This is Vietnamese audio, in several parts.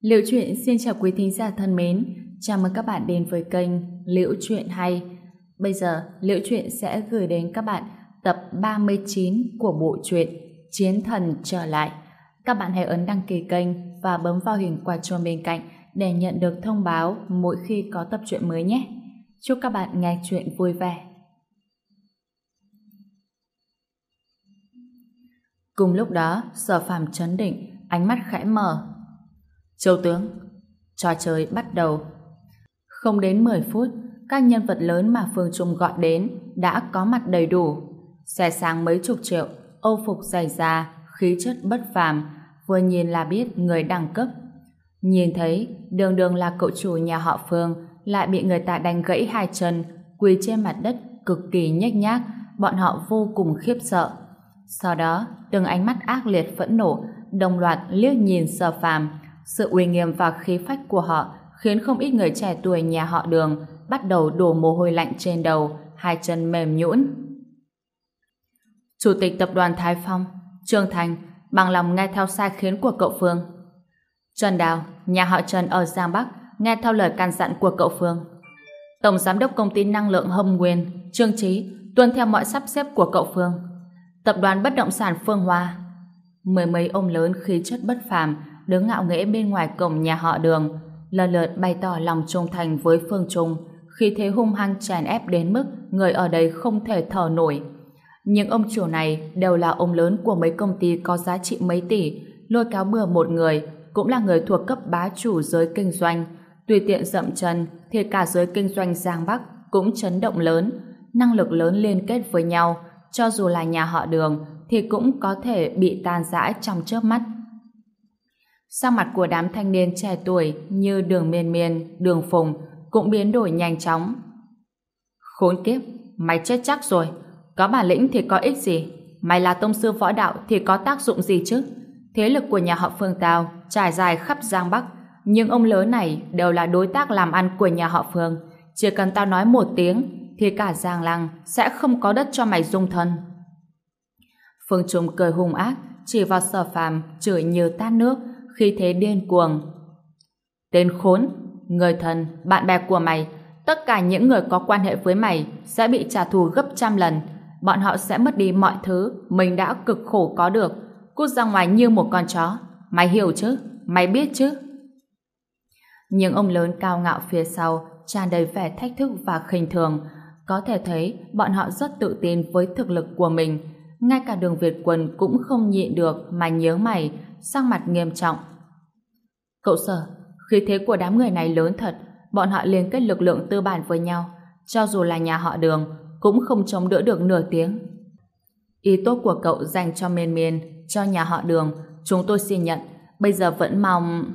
Liệu truyện xin chào quý thính giả thân mến, chào mừng các bạn đến với kênh Liễu truyện hay. Bây giờ, Liễu truyện sẽ gửi đến các bạn tập 39 của bộ truyện Chiến thần trở lại. Các bạn hãy ấn đăng ký kênh và bấm vào hình quả chuông bên cạnh để nhận được thông báo mỗi khi có tập truyện mới nhé. Chúc các bạn nghe truyện vui vẻ. Cùng lúc đó, Sở Phàm chấn định, ánh mắt khẽ mở. Châu tướng, trò chơi bắt đầu. Không đến 10 phút, các nhân vật lớn mà Phương Trung gọi đến đã có mặt đầy đủ. Xe sang mấy chục triệu, âu phục dày da, khí chất bất phàm, vừa nhìn là biết người đẳng cấp. Nhìn thấy, đường đường là cậu chủ nhà họ Phương, lại bị người ta đánh gãy hai chân, quỳ trên mặt đất cực kỳ nhếch nhác, bọn họ vô cùng khiếp sợ. Sau đó, từng ánh mắt ác liệt phẫn nộ, đồng loạt liếc nhìn Sở Phàm, sự uy nghiêm và khí phách của họ khiến không ít người trẻ tuổi nhà họ Đường bắt đầu đổ mồ hôi lạnh trên đầu, hai chân mềm nhũn. Chủ tịch tập đoàn Thái Phong, Trương Thành, bằng lòng nghe theo sai khiến của cậu Phương. Trần Đào, nhà họ Trần ở Giang Bắc, nghe theo lời can dặn của cậu Phương. Tổng giám đốc công ty năng lượng Hồng Nguyên, Trương Trí, tuân theo mọi sắp xếp của cậu Phương. Tập đoàn bất động sản Phương Hoa. Mười mấy ông lớn khí chất bất phàm đứng ngạo nghễ bên ngoài cổng nhà họ Đường, lần lượt bày tỏ lòng trung thành với Phương Trung, khi thế hung hăng chèn ép đến mức người ở đây không thể thở nổi. Những ông chủ này đều là ông lớn của mấy công ty có giá trị mấy tỷ, lôi cáo bừa một người, cũng là người thuộc cấp bá chủ giới kinh doanh. Tùy tiện dậm chân, thì cả giới kinh doanh Giang Bắc cũng chấn động lớn, năng lực lớn liên kết với nhau, cho dù là nhà họ đường thì cũng có thể bị tan rã trong chớp mắt. Sang mặt của đám thanh niên trẻ tuổi như đường miên miên, đường phùng cũng biến đổi nhanh chóng. Khốn kiếp, mày chết chắc rồi. Có bản lĩnh thì có ích gì? Mày là tông sư võ đạo thì có tác dụng gì chứ? Thế lực của nhà họ Phương Tào trải dài khắp Giang Bắc, nhưng ông lớn này đều là đối tác làm ăn của nhà họ Phương. Chỉ cần tao nói một tiếng thì cả Giang Lăng sẽ không có đất cho mày dung thân. Phương Trung cười hung ác, chỉ vào sở phàm, chửi như tát nước, khi thế điên cuồng. Tên khốn, người thân, bạn bè của mày, tất cả những người có quan hệ với mày sẽ bị trả thù gấp trăm lần. Bọn họ sẽ mất đi mọi thứ mình đã cực khổ có được. Cút ra ngoài như một con chó. Mày hiểu chứ? Mày biết chứ? Những ông lớn cao ngạo phía sau tràn đầy vẻ thách thức và khinh thường. Có thể thấy bọn họ rất tự tin với thực lực của mình. Ngay cả đường Việt quân cũng không nhịn được mà nhớ mày, sang mặt nghiêm trọng. Cậu sở, khí thế của đám người này lớn thật, bọn họ liên kết lực lượng tư bản với nhau, cho dù là nhà họ đường, cũng không chống đỡ được nửa tiếng. Ý tốt của cậu dành cho miên miên, cho nhà họ đường, chúng tôi xin nhận, bây giờ vẫn mong...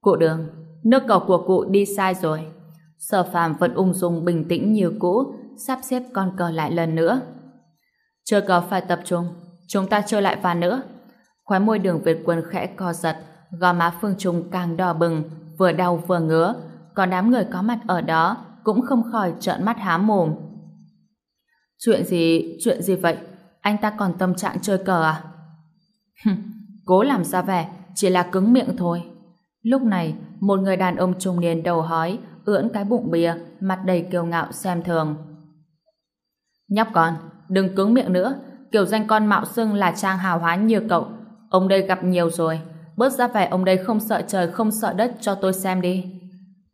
Cụ đường, nước cầu của cụ đi sai rồi. Sở phàm vẫn ung dung bình tĩnh như cũ, sắp xếp con cờ lại lần nữa. chưa cờ phải tập trung, chúng ta chơi lại ván nữa. Khóe môi đường Việt quân khẽ co giật, gò má Phương Trung càng đỏ bừng, vừa đau vừa ngứa, còn đám người có mặt ở đó cũng không khỏi trợn mắt há mồm. Chuyện gì, chuyện gì vậy? Anh ta còn tâm trạng chơi cờ à? Cố làm ra vẻ, chỉ là cứng miệng thôi. Lúc này, một người đàn ông trung niên đầu hói, ưỡn cái bụng bia, mặt đầy kiêu ngạo xem thường. Nhóc con, đừng cứng miệng nữa, kiểu danh con mạo xưng là trang hào hóa như cậu. Ông đây gặp nhiều rồi, bớt ra vẻ ông đây không sợ trời không sợ đất cho tôi xem đi.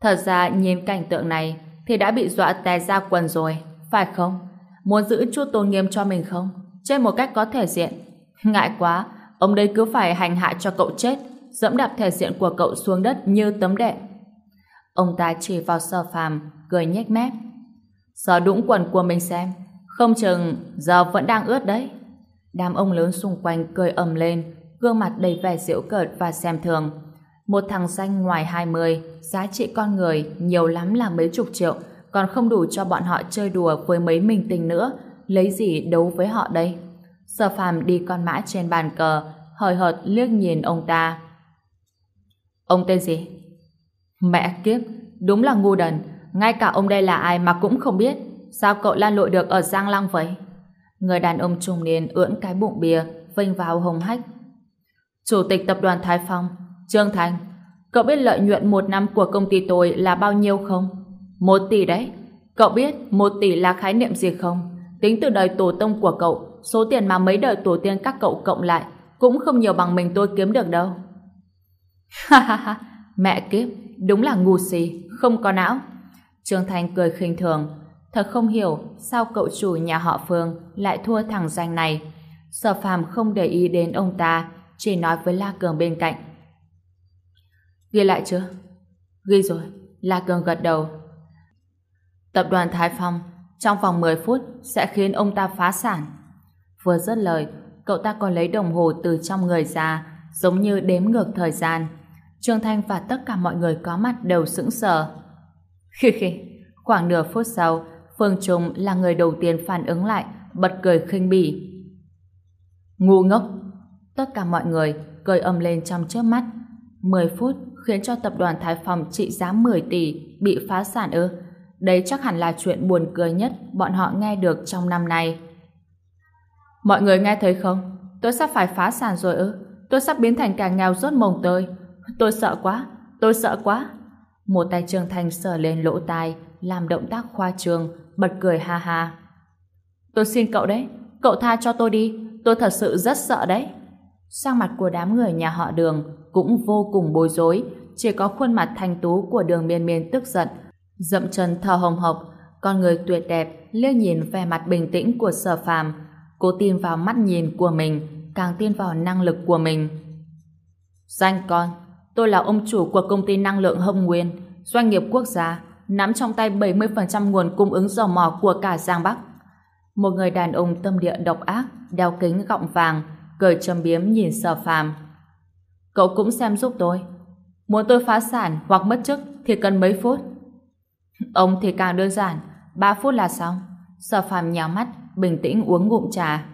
Thật ra nhìn cảnh tượng này thì đã bị dọa tè ra quần rồi, phải không? Muốn giữ chút tôn nghiêm cho mình không? Trên một cách có thể diện. Ngại quá, ông đây cứ phải hành hạ cho cậu chết, dẫm đạp thể diện của cậu xuống đất như tấm đệm. Ông ta chỉ vào sơ phàm, cười nhếch mép. Sở đũng quần của mình xem, không chừng giờ vẫn đang ướt đấy. Đám ông lớn xung quanh cười ầm lên, gương mặt đầy vẻ giễu cợt và xem thường. Một thằng danh ngoài 20, giá trị con người nhiều lắm là mấy chục triệu, còn không đủ cho bọn họ chơi đùa với mấy mình tình nữa, lấy gì đấu với họ đây? Sở phàm đi con mã trên bàn cờ, hời hợt liếc nhìn ông ta. Ông tên gì? Mẹ kiếp, đúng là ngu đần, ngay cả ông đây là ai mà cũng không biết, sao cậu lan lội được ở Giang Lăng vậy? Người đàn ông trung niên ưỡn cái bụng bìa vênh vào hồng hách. Chủ tịch tập đoàn Thái Phong, Trương Thành, Cậu biết lợi nhuận một năm của công ty tôi là bao nhiêu không? Một tỷ đấy. Cậu biết một tỷ là khái niệm gì không? Tính từ đời tổ tông của cậu, số tiền mà mấy đời tổ tiên các cậu cộng lại cũng không nhiều bằng mình tôi kiếm được đâu. Ha ha ha, mẹ kiếp, đúng là ngu si, không có não. Trương Thành cười khinh thường, thật không hiểu sao cậu chủ nhà họ Phương lại thua thằng danh này. Sở phàm không để ý đến ông ta, chỉ nói với La Cường bên cạnh. Ghi lại chưa? Ghi rồi, La Cường gật đầu. Tập đoàn Thái Phong trong vòng 10 phút sẽ khiến ông ta phá sản. Vừa dứt lời, cậu ta còn lấy đồng hồ từ trong người ra, giống như đếm ngược thời gian. Trương Thanh và tất cả mọi người có mặt đều sững sờ. Khi khi, khoảng nửa phút sau, Phương Trung là người đầu tiên phản ứng lại, bật cười khinh bỉ. Ngu ngốc! Tất cả mọi người cười âm lên trong chớp mắt. 10 phút khiến cho tập đoàn Thái phòng trị giá 10 tỷ bị phá sản ư. Đấy chắc hẳn là chuyện buồn cười nhất bọn họ nghe được trong năm nay. Mọi người nghe thấy không? Tôi sắp phải phá sản rồi ư? Tôi sắp biến thành kẻ nghèo rốt mồng tơi. Tôi sợ quá, tôi sợ quá. Một tay Trương Thanh sờ lên lỗ tai, làm động tác khoa trương, bật cười ha ha. Tôi xin cậu đấy, cậu tha cho tôi đi, tôi thật sự rất sợ đấy. Sang mặt của đám người nhà họ đường cũng vô cùng bối rối, chỉ có khuôn mặt thanh tú của đường miên miên tức giận, dậm chân thở hồng hộc, con người tuyệt đẹp liếc nhìn vẻ mặt bình tĩnh của sở phàm, cố tin vào mắt nhìn của mình, càng tin vào năng lực của mình. Danh con, tôi là ông chủ của công ty năng lượng Hồng Nguyên, doanh nghiệp quốc gia, nắm trong tay 70% nguồn cung ứng dầu mỏ của cả Giang Bắc. Một người đàn ông tâm địa độc ác, đeo kính gọng vàng, cười châm biếm nhìn sở phàm. Cậu cũng xem giúp tôi. Muốn tôi phá sản hoặc mất chức thì cần mấy phút. Ông thì càng đơn giản, 3 phút là xong. Sở phàm nhào mắt, bình tĩnh uống ngụm trà.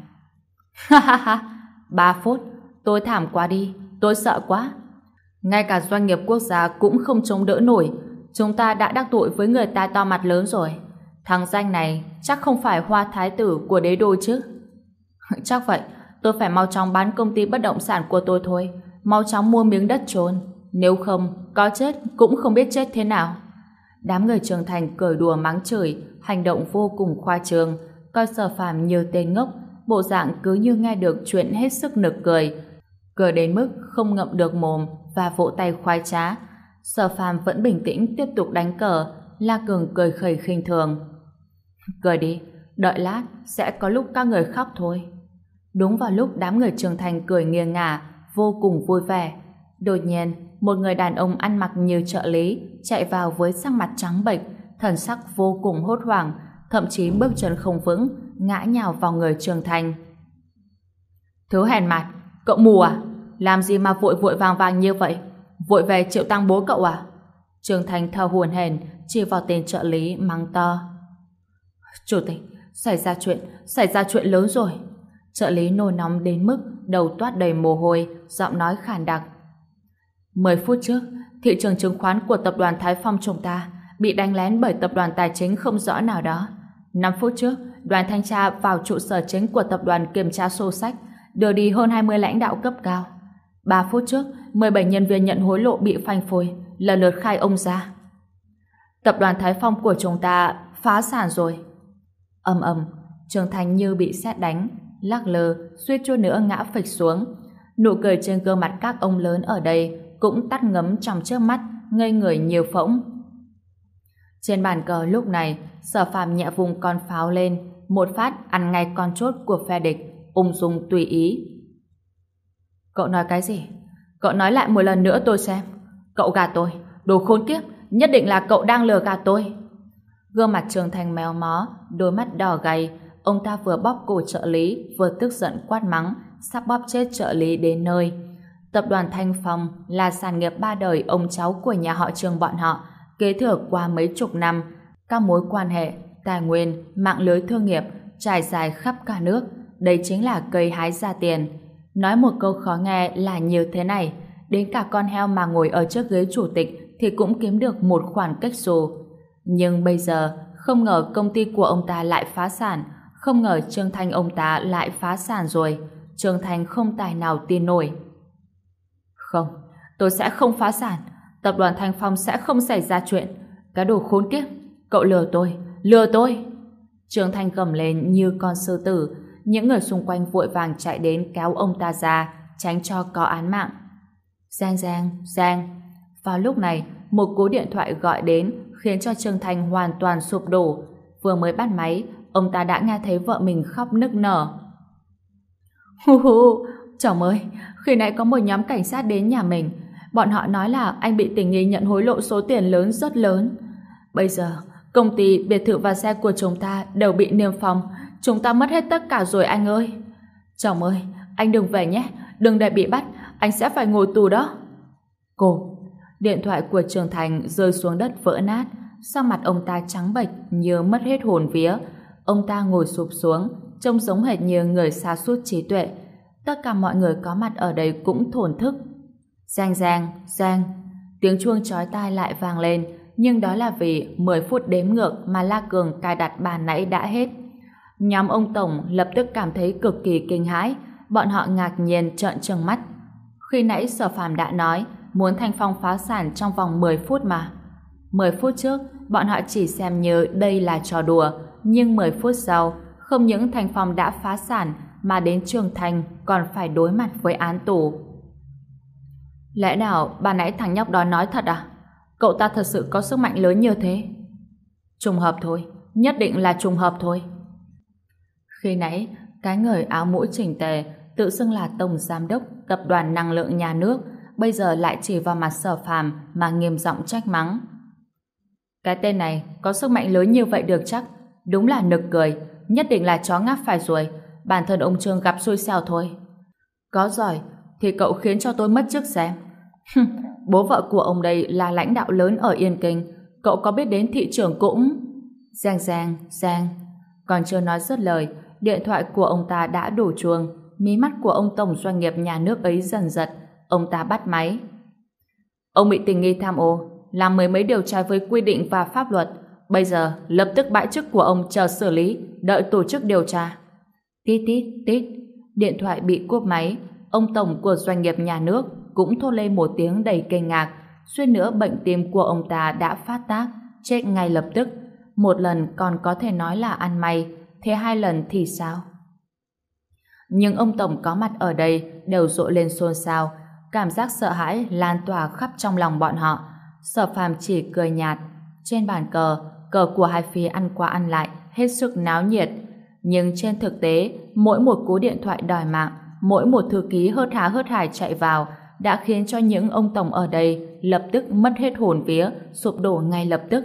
Ha ha ha, 3 phút, tôi thảm quá đi, tôi sợ quá. Ngay cả doanh nghiệp quốc gia cũng không chống đỡ nổi. Chúng ta đã đắc tội với người ta to mặt lớn rồi. Thằng danh này chắc không phải hoa thái tử của đế đô chứ. chắc vậy, tôi phải mau chóng bán công ty bất động sản của tôi thôi. Mau chóng mua miếng đất trốn. Nếu không, có chết cũng không biết chết thế nào. Đám người trưởng thành cười đùa mắng chửi, hành động vô cùng khoa trương, coi sở phàm như tên ngốc, bộ dạng cứ như nghe được chuyện hết sức nực cười. Cười đến mức không ngậm được mồm và vỗ tay khoái trá. Sở phàm vẫn bình tĩnh tiếp tục đánh cờ, La Cường cười khẩy khinh thường. Cười đi, đợi lát sẽ có lúc các người khóc thôi. Đúng vào lúc đám người trưởng thành cười nghiêng ngả, vô cùng vui vẻ. Đột nhiên, một người đàn ông ăn mặc như trợ lý chạy vào với sắc mặt trắng bệch, thần sắc vô cùng hốt hoảng, thậm chí bước chân không vững, ngã nhào vào người Trường Thành. Thứ hèn mặt, cậu mù à? Làm gì mà vội vội vàng vàng như vậy? Vội về chịu tăng bố cậu à? Trường Thành thờ hùn hển, chỉ vào tên trợ lý mắng to. Chủ tịch, xảy ra chuyện, xảy ra chuyện lớn rồi. Trợ lý nôn nóng đến mức đầu toát đầy mồ hôi, giọng nói khàn đặc. 10 phút trước, thị trường chứng khoán của tập đoàn Thái Phong chúng ta bị đánh lén bởi tập đoàn tài chính không rõ nào đó. 5 phút trước, đoàn thanh tra vào trụ sở chính của tập đoàn kiểm tra sổ sách, đưa đi hơn 20 lãnh đạo cấp cao. 3 phút trước, 17 nhân viên nhận hối lộ bị phanh phui, lần lượt khai ông ra. Tập đoàn Thái Phong của chúng ta phá sản rồi. ầm ầm, Trường Thành như bị sét đánh, lắc lơ, suýt chút nữa ngã phịch xuống. Nụ cười trên gương mặt các ông lớn ở đây cũng tắt ngấm trong trước mắt, ngây người nhiều phỗng. Trên bàn cờ lúc này, sở phàm nhẹ vùng con pháo lên, một phát ăn ngay con chốt của phe địch, ung dung tùy ý. Cậu nói cái gì? Cậu nói lại một lần nữa tôi xem. Cậu gạt tôi, đồ khốn kiếp, nhất định là cậu đang lừa gạt tôi. Gương mặt trường thành méo mó, đôi mắt đỏ gầy ông ta vừa bóp cổ trợ lý, vừa tức giận quát mắng, sắp bóp chết trợ lý đến nơi. Tập đoàn Thanh Phong là sản nghiệp ba đời ông cháu của nhà họ trường bọn họ, kế thừa qua mấy chục năm. Các mối quan hệ, tài nguyên, mạng lưới thương nghiệp trải dài khắp cả nước. Đây chính là cây hái ra tiền. Nói một câu khó nghe là như thế này, đến cả con heo mà ngồi ở trước ghế chủ tịch thì cũng kiếm được một khoản cách xù. Nhưng bây giờ, không ngờ công ty của ông ta lại phá sản, không ngờ Trương Thanh ông ta lại phá sản rồi. Trương Thanh không tài nào tin nổi. Không, tôi sẽ không phá sản. tập đoàn Thanh Phong sẽ không xảy ra chuyện. Cái đồ khốn kiếp, cậu lừa tôi, lừa tôi. Trương Thanh gầm lên như con sư tử, những người xung quanh vội vàng chạy đến kéo ông ta ra, tránh cho có án mạng. Giang Giang, Giang. Vào lúc này, một cú điện thoại gọi đến khiến cho Trương Thanh hoàn toàn sụp đổ. Vừa mới bắt máy, ông ta đã nghe thấy vợ mình khóc nức nở. Hu hu, chồng ơi, khi nãy có một nhóm cảnh sát đến nhà mình. Bọn họ nói là anh bị tình nghi nhận hối lộ số tiền lớn rất lớn. Bây giờ, công ty, biệt thự và xe của chúng ta đều bị niêm phong. Chúng ta mất hết tất cả rồi anh ơi. Chồng ơi, anh đừng về nhé. Đừng để bị bắt, anh sẽ phải ngồi tù đó. Cô, điện thoại của Trường Thành rơi xuống đất vỡ nát. Sau mặt ông ta trắng bệch như mất hết hồn vía. Ông ta ngồi sụp xuống, trông giống hệt như người xa suốt trí tuệ. Tất cả mọi người có mặt ở đây cũng thổn thức. Giang giang, giang. Tiếng chuông chói tai lại vang lên, nhưng đó là vì 10 phút đếm ngược mà La Cường cài đặt bàn nãy đã hết. Nhóm ông Tổng lập tức cảm thấy cực kỳ kinh hãi, bọn họ ngạc nhiên trợn trừng mắt. Khi nãy Sở Phàm đã nói muốn Thanh Phong phá sản trong vòng 10 phút mà. 10 phút trước, bọn họ chỉ xem như đây là trò đùa, nhưng 10 phút sau, không những thành Phong đã phá sản mà đến Trường Thành còn phải đối mặt với án tù. Lẽ nào bà nãy thằng nhóc đó nói thật à? Cậu ta thật sự có sức mạnh lớn như thế? Trùng hợp thôi, nhất định là trùng hợp thôi. Khi nãy, cái người áo mũi chỉnh tề tự xưng là tổng giám đốc tập đoàn năng lượng nhà nước bây giờ lại chỉ vào mặt sở phàm mà nghiêm giọng trách mắng. Cái tên này có sức mạnh lớn như vậy được chắc đúng là nực cười nhất định là chó ngáp phải rồi. Bản thân ông Trương gặp xui xẻo thôi. Có giỏi thì cậu khiến cho tôi mất chức xem. Bố vợ của ông đây là lãnh đạo lớn ở Yên Kinh. Cậu có biết đến thị trường cũng... Giang giang, giang. Còn chưa nói dứt lời điện thoại của ông ta đã đổ chuông. Mí mắt của ông tổng doanh nghiệp nhà nước ấy dần giật. Ông ta bắt máy. Ông bị tình nghi tham ô làm mười mấy điều trái với quy định và pháp luật bây giờ lập tức bãi chức của ông chờ xử lý đợi tổ chức điều tra. Tít tít tít điện thoại bị cúp máy. Ông tổng của doanh nghiệp nhà nước cũng thốt lên một tiếng đầy kinh ngạc. Suýt nữa bệnh tim của ông ta đã phát tác chết ngay lập tức. Một lần còn có thể nói là ăn may thế hai lần thì sao? Nhưng ông Tổng có mặt ở đây đều rộ lên xôn xao, cảm giác sợ hãi lan tỏa khắp trong lòng bọn họ. Sở phàm chỉ cười nhạt. Trên bàn cờ, cờ của hai phía ăn qua ăn lại, hết sức náo nhiệt. Nhưng trên thực tế, mỗi một cú điện thoại đòi mạng, mỗi một thư ký hớt há hớt hải chạy vào, đã khiến cho những ông tổng ở đây lập tức mất hết hồn vía, sụp đổ ngay lập tức.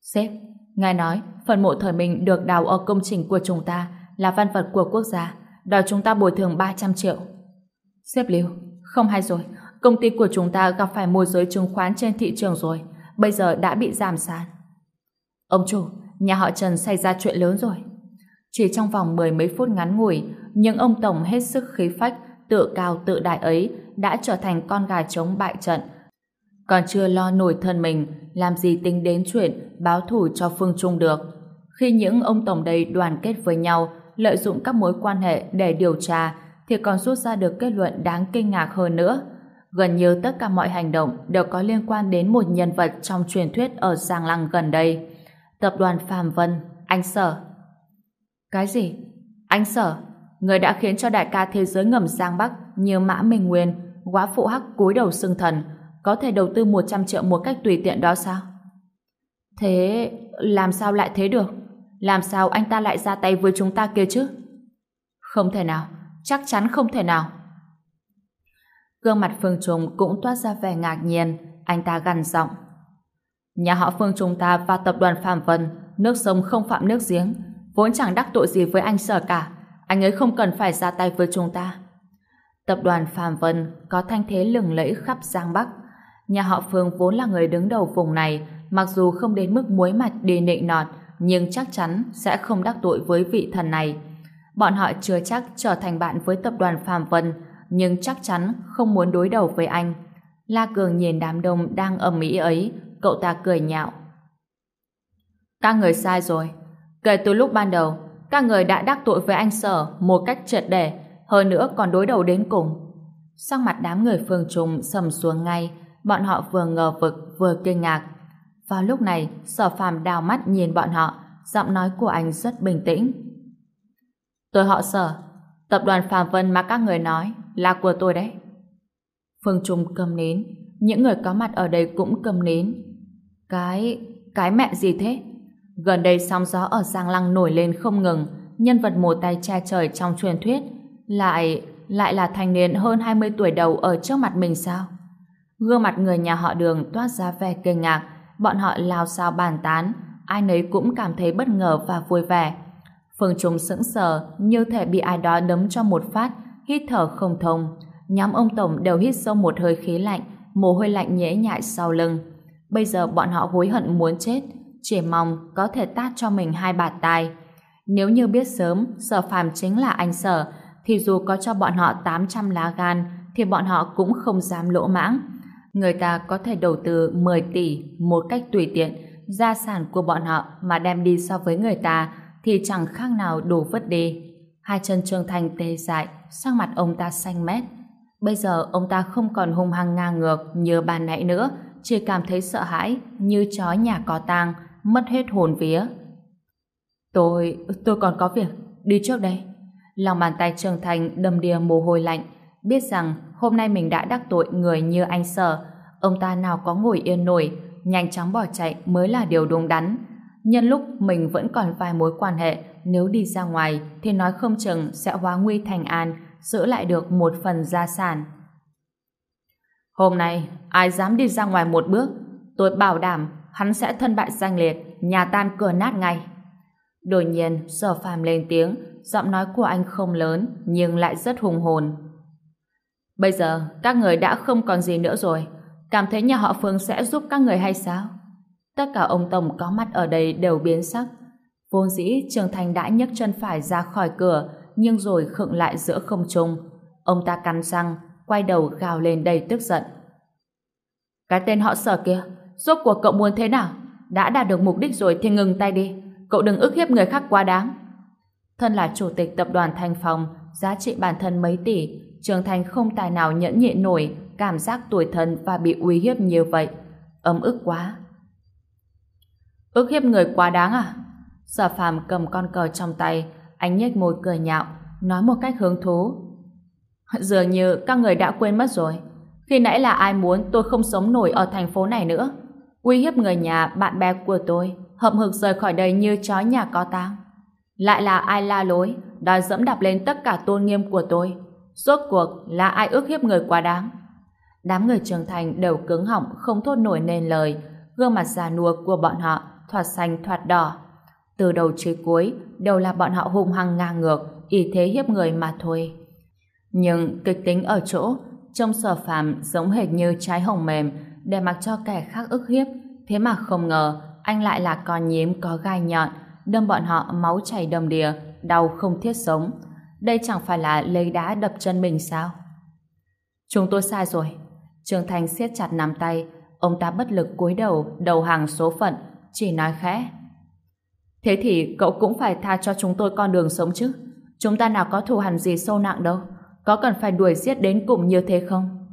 Sếp, ngài nói, phần mộ thời mình được đào ở công trình của chúng ta là văn vật của quốc gia, đòi chúng ta bồi thường 300 triệu. Xếp Lưu, không hay rồi, công ty của chúng ta gặp phải môi giới chứng khoán trên thị trường rồi, bây giờ đã bị giảm sàn. Ông chủ, nhà họ Trần xảy ra chuyện lớn rồi. Chỉ trong vòng mười mấy phút ngắn ngủi, nhưng ông Tổng hết sức khí phách, tự cao tự đại ấy đã trở thành con gà trống bại trận. Còn chưa lo nổi thân mình, làm gì tính đến chuyện báo thủ cho Phương Trung được. Khi những ông tổng đây đoàn kết với nhau, lợi dụng các mối quan hệ để điều tra, thì còn rút ra được kết luận đáng kinh ngạc hơn nữa. Gần như tất cả mọi hành động đều có liên quan đến một nhân vật trong truyền thuyết ở Giang Lăng gần đây. Tập đoàn Phạm Vân, anh Sở. Cái gì? Anh Sở, người đã khiến cho đại ca thế giới ngầm Giang Bắc như Mã Minh Nguyên, quá phụ hắc cúi đầu xưng thần, có thể đầu tư 100 triệu một cách tùy tiện đó sao? Thế làm sao lại thế được? Làm sao anh ta lại ra tay với chúng ta kia chứ? Không thể nào, chắc chắn không thể nào. Gương mặt Phương Trùng cũng toát ra vẻ ngạc nhiên, anh ta gằn giọng. Nhà họ Phương chúng ta và tập đoàn Phạm Vân, nước sông không phạm nước giếng, vốn chẳng đắc tội gì với anh sở cả, anh ấy không cần phải ra tay với chúng ta. Tập đoàn Phạm Vân có thanh thế lừng lẫy khắp Giang Bắc. Nhà họ Phương vốn là người đứng đầu vùng này, mặc dù không đến mức muối mặt đi nịnh nọt, nhưng chắc chắn sẽ không đắc tội với vị thần này. Bọn họ chưa chắc trở thành bạn với tập đoàn Phạm Vân, nhưng chắc chắn không muốn đối đầu với anh. La Cường nhìn đám đông đang ầm ĩ ấy, cậu ta cười nhạo. Các người sai rồi. Kể từ lúc ban đầu, các người đã đắc tội với anh Sở một cách triệt để, hơn nữa còn đối đầu đến cùng. Sắc mặt đám người phương trùng sầm xuống ngay, bọn họ vừa ngờ vực vừa kinh ngạc. Vào lúc này, sở phàm đào mắt nhìn bọn họ, giọng nói của anh rất bình tĩnh. Tôi họ sở, tập đoàn Phạm Vân mà các người nói là của tôi đấy. Phương Trung cầm nín, những người có mặt ở đây cũng cầm nín. Cái... cái mẹ gì thế? Gần đây sóng gió ở Giang Lăng nổi lên không ngừng, nhân vật một tay che trời trong truyền thuyết, lại lại là thanh niên hơn 20 tuổi đầu ở trước mặt mình sao? Gương mặt người nhà họ đường toát ra vẻ kinh ngạc, bọn họ lao sao bàn tán, ai nấy cũng cảm thấy bất ngờ và vui vẻ. Phương Trung sững sờ như thể bị ai đó đấm cho một phát, hít thở không thông. Nhóm ông Tổng đều hít sâu một hơi khí lạnh, mồ hôi lạnh nhễ nhại sau lưng. Bây giờ bọn họ hối hận muốn chết, chỉ mong có thể tát cho mình hai bạt tai. Nếu như biết sớm Sở Phàm chính là anh Sở, thì dù có cho bọn họ 800 lá gan, thì bọn họ cũng không dám lỗ mãng. Người ta có thể đầu tư 10 tỷ một cách tùy tiện, gia sản của bọn họ mà đem đi so với người ta thì chẳng khác nào đổ vứt đi. Hai chân Trương Thành tê dại, sắc mặt ông ta xanh mét. Bây giờ ông ta không còn hung hăng ngang ngược như ban nãy nữa, chỉ cảm thấy sợ hãi như chó nhà có tang, mất hết hồn vía. Tôi, tôi còn có việc, đi trước đây. Lòng bàn tay Trường Thành đầm đìa mồ hôi lạnh, biết rằng hôm nay mình đã đắc tội người như anh Sở, ông ta nào có ngồi yên nổi, nhanh chóng bỏ chạy mới là điều đúng đắn. Nhân lúc mình vẫn còn vài mối quan hệ, nếu đi ra ngoài thì nói không chừng sẽ hóa nguy thành an, giữ lại được một phần gia sản. Hôm nay, ai dám đi ra ngoài một bước, tôi bảo đảm hắn sẽ thân bại danh liệt, nhà tan cửa nát ngay. Đột nhiên, sở phàm lên tiếng, giọng nói của anh không lớn, nhưng lại rất hùng hồn. Bây giờ, các người đã không còn gì nữa rồi. Cảm thấy nhà họ Phương sẽ giúp các người hay sao? Tất cả ông Tổng có mặt ở đây đều biến sắc. Vô dĩ Trường Thành đã nhấc chân phải ra khỏi cửa, nhưng rồi khựng lại giữa không trung. Ông ta cắn răng, quay đầu gào lên đầy tức giận. Cái tên họ sở kia, rốt cuộc cậu muốn thế nào? Đã đạt được mục đích rồi thì ngừng tay đi. Cậu đừng ức hiếp người khác quá đáng. Thân là chủ tịch tập đoàn Thanh Phong, giá trị bản thân mấy tỷ, Trường Thành không tài nào nhẫn nhịn nổi cảm giác tuổi thân và bị uy hiếp như vậy. Ấm ức quá. Ức hiếp người quá đáng à? Sở phàm cầm con cờ trong tay, anh nhếch môi cười nhạo, nói một cách hứng thú. Dường như các người đã quên mất rồi. Khi nãy là ai muốn tôi không sống nổi ở thành phố này nữa. Uy hiếp người nhà, bạn bè của tôi, hậm hực rời khỏi đây như chó nhà có tang. Lại là ai la lối, đòi dẫm đạp lên tất cả tôn nghiêm của tôi. Rốt cuộc là ai ước hiếp người quá đáng. Đám người trưởng thành đều cứng họng không thốt nổi nên lời, gương mặt già nua của bọn họ thoạt xanh thoạt đỏ. Từ đầu chí cuối đều là bọn họ hung hăng ngang ngược, ý thế hiếp người mà thôi. Nhưng kịch tính ở chỗ, trông sở phàm giống hệt như trái hồng mềm để mặc cho kẻ khác ức hiếp, thế mà không ngờ anh lại là con nhím có gai nhọn, đâm bọn họ máu chảy đầm đìa, đau không thiết sống. Đây chẳng phải là lấy đá đập chân mình sao? Chúng tôi sai rồi. Trương Thành siết chặt nắm tay, ông ta bất lực cúi đầu, đầu hàng số phận, chỉ nói khẽ. Thế thì cậu cũng phải tha cho chúng tôi con đường sống chứ. Chúng ta nào có thù hằn gì sâu nặng đâu. Có cần phải đuổi giết đến cùng như thế không?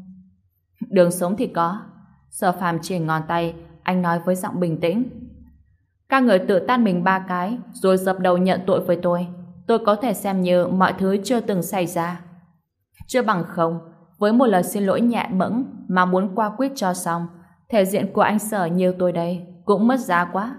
Đường sống thì có. Sở phàm chỉ ngón tay, anh nói với giọng bình tĩnh. Các người tự tan mình ba cái, rồi dập đầu nhận tội với tôi. Tôi có thể xem như mọi thứ chưa từng xảy ra. Chưa bằng không, với một lời xin lỗi nhẹ mẫng mà muốn qua quyết cho xong, thể diện của anh sở như tôi đây cũng mất giá quá.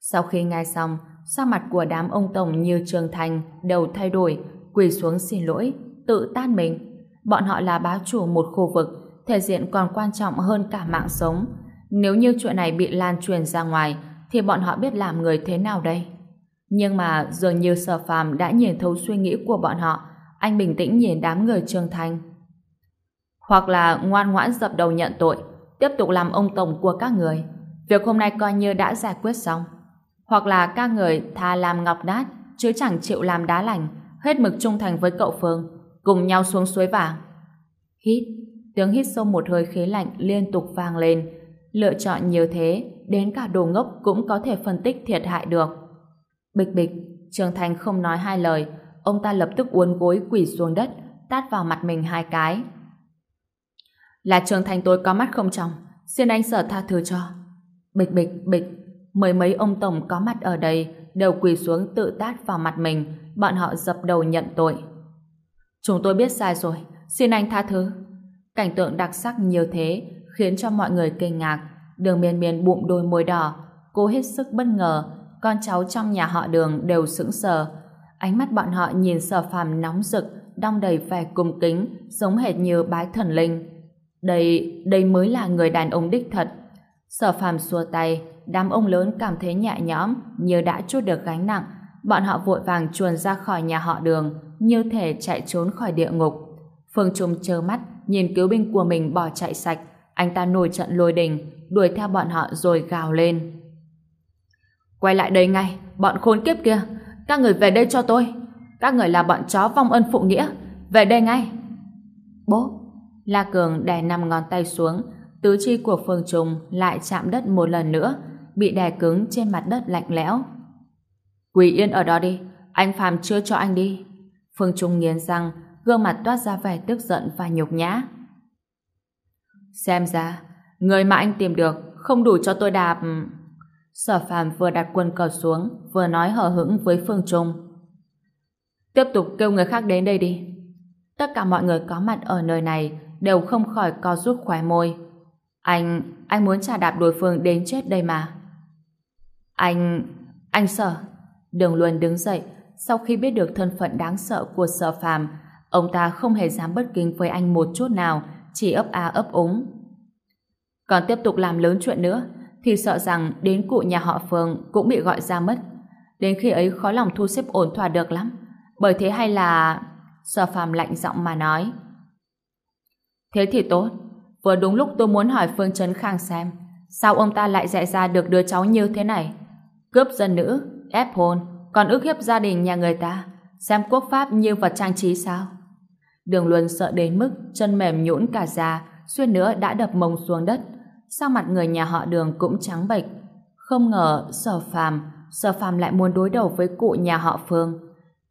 Sau khi nghe xong, sắc mặt của đám ông tổng như Trường Thành đều thay đổi, quỳ xuống xin lỗi, tự tan mình. Bọn họ là bá chủ một khu vực, thể diện còn quan trọng hơn cả mạng sống. Nếu như chuyện này bị lan truyền ra ngoài, thì bọn họ biết làm người thế nào đây? Nhưng mà dường như sở phàm đã nhìn thấu suy nghĩ của bọn họ, anh bình tĩnh nhìn đám người Trương Thanh. Hoặc là ngoan ngoãn dập đầu nhận tội, tiếp tục làm ông tổng của các người. Việc hôm nay coi như đã giải quyết xong. Hoặc là các người tha làm ngọc đát, chứ chẳng chịu làm đá lành, hết mực trung thành với cậu Phương, cùng nhau xuống suối vàng. Hít, tiếng hít sâu một hơi khí lạnh liên tục vang lên. Lựa chọn như thế, đến cả đồ ngốc cũng có thể phân tích thiệt hại được. Bịch bịch, Trường Thành không nói hai lời, ông ta lập tức uốn gối quỳ xuống đất, tát vào mặt mình hai cái. Là trường thành tôi có mắt không trong, xin anh sở tha thứ cho. Bịch bịch bịch, mười mấy ông tổng có mặt ở đây đều quỳ xuống tự tát vào mặt mình, bọn họ dập đầu nhận tội. Chúng tôi biết sai rồi, xin anh tha thứ. Cảnh tượng đặc sắc như thế khiến cho mọi người kinh ngạc. Đường miên miên bụng đôi môi đỏ, cô hết sức bất ngờ, con cháu trong nhà họ đường đều sững sờ. Ánh mắt bọn họ nhìn sở phàm nóng rực, đong đầy vẻ cung kính, giống hệt như bái thần linh. Đây, đây mới là người đàn ông đích thật. Sở phàm xua tay, đám ông lớn cảm thấy nhẹ nhõm, như đã chút được gánh nặng. Bọn họ vội vàng chuồn ra khỏi nhà họ đường, như thể chạy trốn khỏi địa ngục. Phương Trung trơ mắt, nhìn cứu binh của mình bỏ chạy sạch. Anh ta nổi trận lôi đình, đuổi theo bọn họ rồi gào lên. Quay lại đây ngay, bọn khốn kiếp kia. Các người về đây cho tôi. Các người là bọn chó vong ân phụ nghĩa. Về đây ngay. Bố, La Cường đè năm ngón tay xuống, tứ chi của Phương Trung lại chạm đất một lần nữa, bị đè cứng trên mặt đất lạnh lẽo. Quỳ yên ở đó đi, anh Phạm chưa cho anh đi. Phương Trung nghiến răng, gương mặt toát ra vẻ tức giận và nhục nhã. Xem ra, người mà anh tìm được không đủ cho tôi đạp... Sở Phạm vừa đặt quân cờ xuống, vừa nói hờ hững với Phương Trung. Tiếp tục kêu người khác đến đây đi. Tất cả mọi người có mặt ở nơi này đều không khỏi co rút khóe môi. Anh, anh muốn trả đạp đối phương đến chết đây mà. Anh, anh sợ. Đường Luân đứng dậy, sau khi biết được thân phận đáng sợ của sở phàm, ông ta không hề dám bất kính với anh một chút nào, chỉ ấp a ấp úng. Còn tiếp tục làm lớn chuyện nữa, thì sợ rằng đến cụ nhà họ Phương cũng bị gọi ra mất. Đến khi ấy khó lòng thu xếp ổn thỏa được lắm. Bởi thế hay là... Sở phàm lạnh giọng mà nói. Thế thì tốt. Vừa đúng lúc tôi muốn hỏi Phương Trấn Khang xem sao ông ta lại dạy ra được đứa cháu như thế này. Cướp dân nữ, ép hôn, còn ức hiếp gia đình nhà người ta. Xem quốc pháp như vật trang trí sao? Đường Luân sợ đến mức chân mềm nhũn cả ra, xuyên nữa đã đập mông xuống đất. Sao mặt người nhà họ đường cũng trắng bệch. Không ngờ sở phàm, sở phàm lại muốn đối đầu với cụ nhà họ Phương.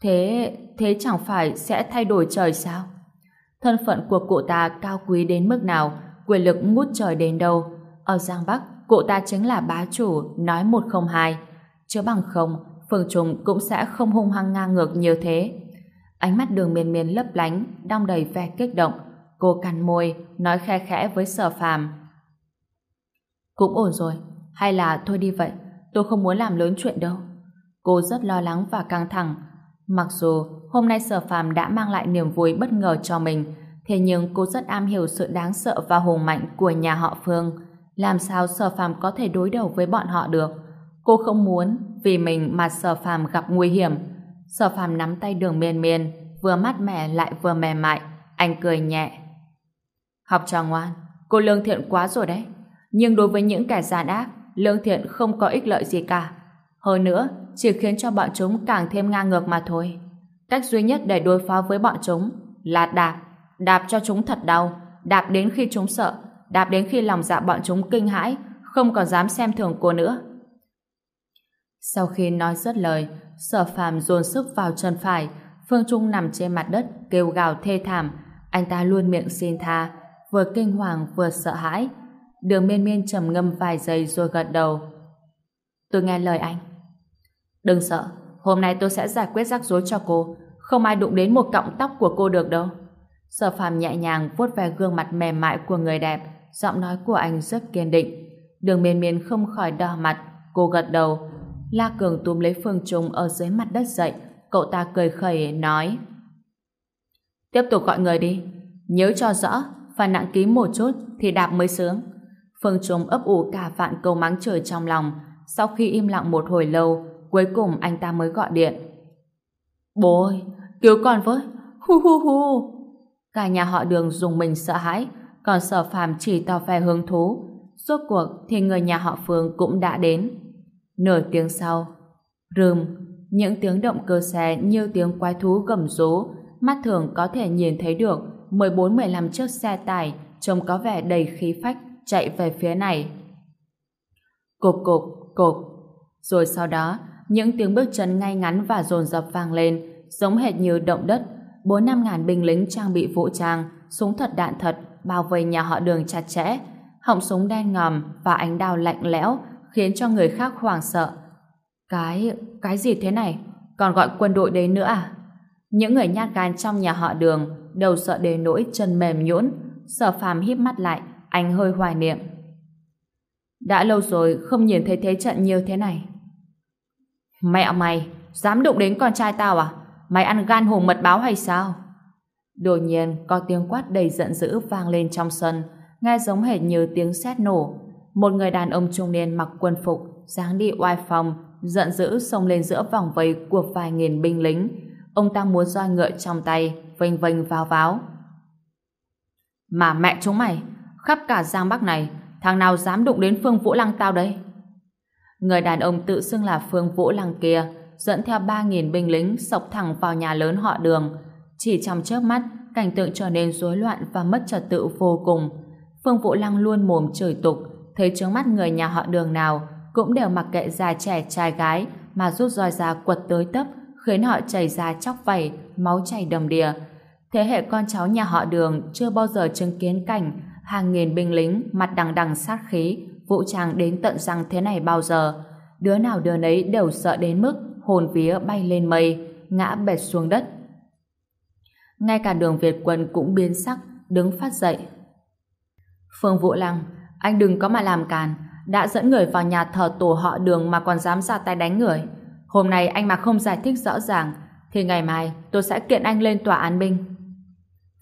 Thế, thế chẳng phải sẽ thay đổi trời sao? Thân phận của cụ ta cao quý đến mức nào, quyền lực ngút trời đến đâu. Ở Giang Bắc, cụ ta chính là bá chủ, nói một không hai. Chứ bằng không, Phương Trung cũng sẽ không hung hăng ngang ngược như thế. Ánh mắt đường miên miên lấp lánh, đong đầy vẻ kích động. Cô cắn môi, nói khe khẽ với sở phàm. Cũng ổn rồi, hay là thôi đi vậy, tôi không muốn làm lớn chuyện đâu. Cô rất lo lắng và căng thẳng, Mặc dù hôm nay sở phàm đã mang lại niềm vui bất ngờ cho mình, thế nhưng cô rất am hiểu sự đáng sợ và hùng mạnh của nhà họ Phương. Làm sao sở phàm có thể đối đầu với bọn họ được? Cô không muốn vì mình mà sở phàm gặp nguy hiểm. Sở phàm nắm tay đường miên miên, vừa mát mẻ lại vừa mềm mại. Anh cười nhẹ. Học trò ngoan, cô lương thiện quá rồi đấy. Nhưng đối với những kẻ gian ác, lương thiện không có ích lợi gì cả. Hơn nữa, chỉ khiến cho bọn chúng càng thêm ngang ngược mà thôi. Cách duy nhất để đối phó với bọn chúng là đạp. Đạp cho chúng thật đau. Đạp đến khi chúng sợ. Đạp đến khi lòng dạ bọn chúng kinh hãi, không còn dám xem thường cô nữa. Sau khi nói dứt lời, sở phàm dồn sức vào chân phải, Phương Trung nằm trên mặt đất, kêu gào thê thảm. Anh ta luôn miệng xin tha, vừa kinh hoàng vừa sợ hãi. Đường miên miên trầm ngâm vài giây rồi gật đầu. Tôi nghe lời anh. Đừng sợ, hôm nay tôi sẽ giải quyết rắc rối cho cô. Không ai đụng đến một cọng tóc của cô được đâu. Sở phàm nhẹ nhàng vuốt về gương mặt mềm mại của người đẹp, giọng nói của anh rất kiên định. Đường miên miên không khỏi đỏ mặt, cô gật đầu. La Cường túm lấy Phương Trung ở dưới mặt đất dậy, cậu ta cười khẩy nói Tiếp tục gọi người đi, nhớ cho rõ, phải nặng ký một chút thì đạp mới sướng. Phương Trung ấp ủ cả vạn câu mắng trời trong lòng, sau khi im lặng một hồi lâu, cuối cùng anh ta mới gọi điện. Bố ơi, cứu con với, hu hu hu. Cả nhà họ đường dùng mình sợ hãi, còn sở phàm chỉ tỏ vẻ hứng thú. Suốt cuộc thì người nhà họ Phương cũng đã đến. Nửa tiếng sau, rừng, những tiếng động cơ xe như tiếng quái thú gầm rú, mắt thường có thể nhìn thấy được 14-15 chiếc xe tải trông có vẻ đầy khí phách chạy về phía này. Cục cục, cục. Rồi sau đó, những tiếng bước chân ngay ngắn và dồn dập vang lên, giống hệt như động đất. Bốn năm ngàn binh lính trang bị vũ trang, súng thật đạn thật, bao vây nhà họ đường chặt chẽ, họng súng đen ngòm và ánh đao lạnh lẽo khiến cho người khác hoảng sợ. Cái, cái gì thế này? Còn gọi quân đội đến nữa à? Những người nhát gan trong nhà họ đường đều sợ đến nỗi chân mềm nhũn. Sở phàm híp mắt lại, anh hơi hoài niệm. Đã lâu rồi không nhìn thấy thế trận như thế này. Mẹ mày, dám đụng đến con trai tao à? Mày ăn gan hùm mật báo hay sao? Đột nhiên có tiếng quát đầy giận dữ vang lên trong sân, nghe giống hệt như tiếng sét nổ. Một người đàn ông trung niên mặc quân phục, dáng đi oai phong, giận dữ xông lên giữa vòng vây của vài nghìn binh lính. Ông ta muốn roi ngựa trong tay, vênh vênh vào váo. Mà mẹ chúng mày, khắp cả Giang Bắc này, thằng nào dám đụng đến Phương Vũ Lăng tao đây? Người đàn ông tự xưng là Phương Vũ Lăng kia, dẫn theo 3.000 binh lính sọc thẳng vào nhà lớn họ đường. Chỉ trong chớp mắt, cảnh tượng trở nên rối loạn và mất trật tự vô cùng. Phương Vũ Lăng luôn mồm chửi tục, thấy trước mắt người nhà họ đường nào cũng đều mặc kệ già trẻ trai gái mà rút roi ra quật tới tấp khiến họ chảy ra chóc vảy, máu chảy đầm đìa. Thế hệ con cháu nhà họ đường chưa bao giờ chứng kiến cảnh hàng nghìn binh lính mặt đằng đằng sát khí vũ trang đến tận răng thế này bao giờ. Đứa nào đứa nấy đều sợ đến mức hồn vía bay lên mây, ngã bệt xuống đất. Ngay cả đường Việt quân cũng biến sắc, đứng phát dậy. Phương Vũ Lăng, anh đừng có mà làm càn, đã dẫn người vào nhà thờ tổ họ đường mà còn dám ra tay đánh người. Hôm nay anh mà không giải thích rõ ràng, thì ngày mai tôi sẽ kiện anh lên tòa án binh.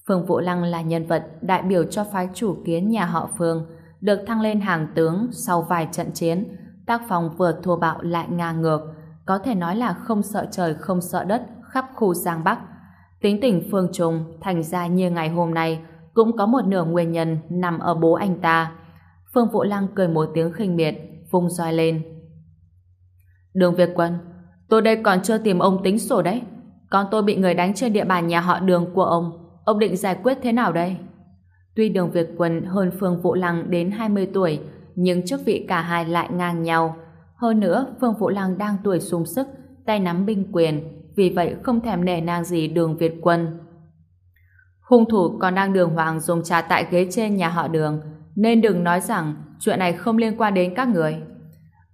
Phương Vũ Lăng là nhân vật đại biểu cho phái chủ kiến nhà họ Phương, được thăng lên hàng tướng sau vài trận chiến. Tác phong vừa thua bạo lại ngang ngược, có thể nói là không sợ trời không sợ đất khắp khu Giang Bắc. Tính tình Phương Trung thành ra như ngày hôm nay cũng có một nửa nguyên nhân nằm ở bố anh ta. Phương Vũ Lăng cười một tiếng khinh miệt, vung roi lên. Đường Việt Quân, tôi đây còn chưa tìm ông tính sổ đấy. Con tôi bị người đánh trên địa bàn nhà họ đường của ông. Ông định giải quyết thế nào đây? Tuy đường Việt Quân hơn Phương Vũ Lăng đến 20 tuổi, nhưng chức vị cả hai lại ngang nhau. Hơn nữa, Phương Vũ Lăng đang tuổi sung sức, tay nắm binh quyền, vì vậy không thèm nể nang gì đường Việt Quân. Hung thủ còn đang đường hoàng dùng trà tại ghế trên nhà họ đường, nên đừng nói rằng chuyện này không liên quan đến các người.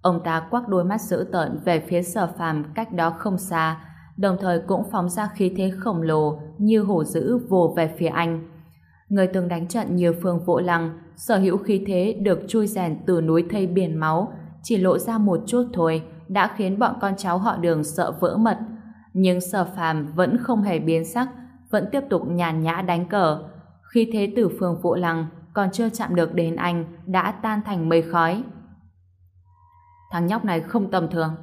Ông ta quắc đôi mắt dữ tợn về phía sở phàm cách đó không xa, đồng thời cũng phóng ra khí thế khổng lồ như hổ dữ vồ về phía anh. Người từng đánh trận như Phương vỗ Lăng, sở hữu khí thế được chui rèn từ núi thây biển máu, chỉ lộ ra một chút thôi đã khiến bọn con cháu họ đường sợ vỡ mật. Nhưng sở phàm vẫn không hề biến sắc, vẫn tiếp tục nhàn nhã đánh cờ. Khi thế từ Phương Vũ Lăng còn chưa chạm được đến anh đã tan thành mây khói. Thằng nhóc này không tầm thường.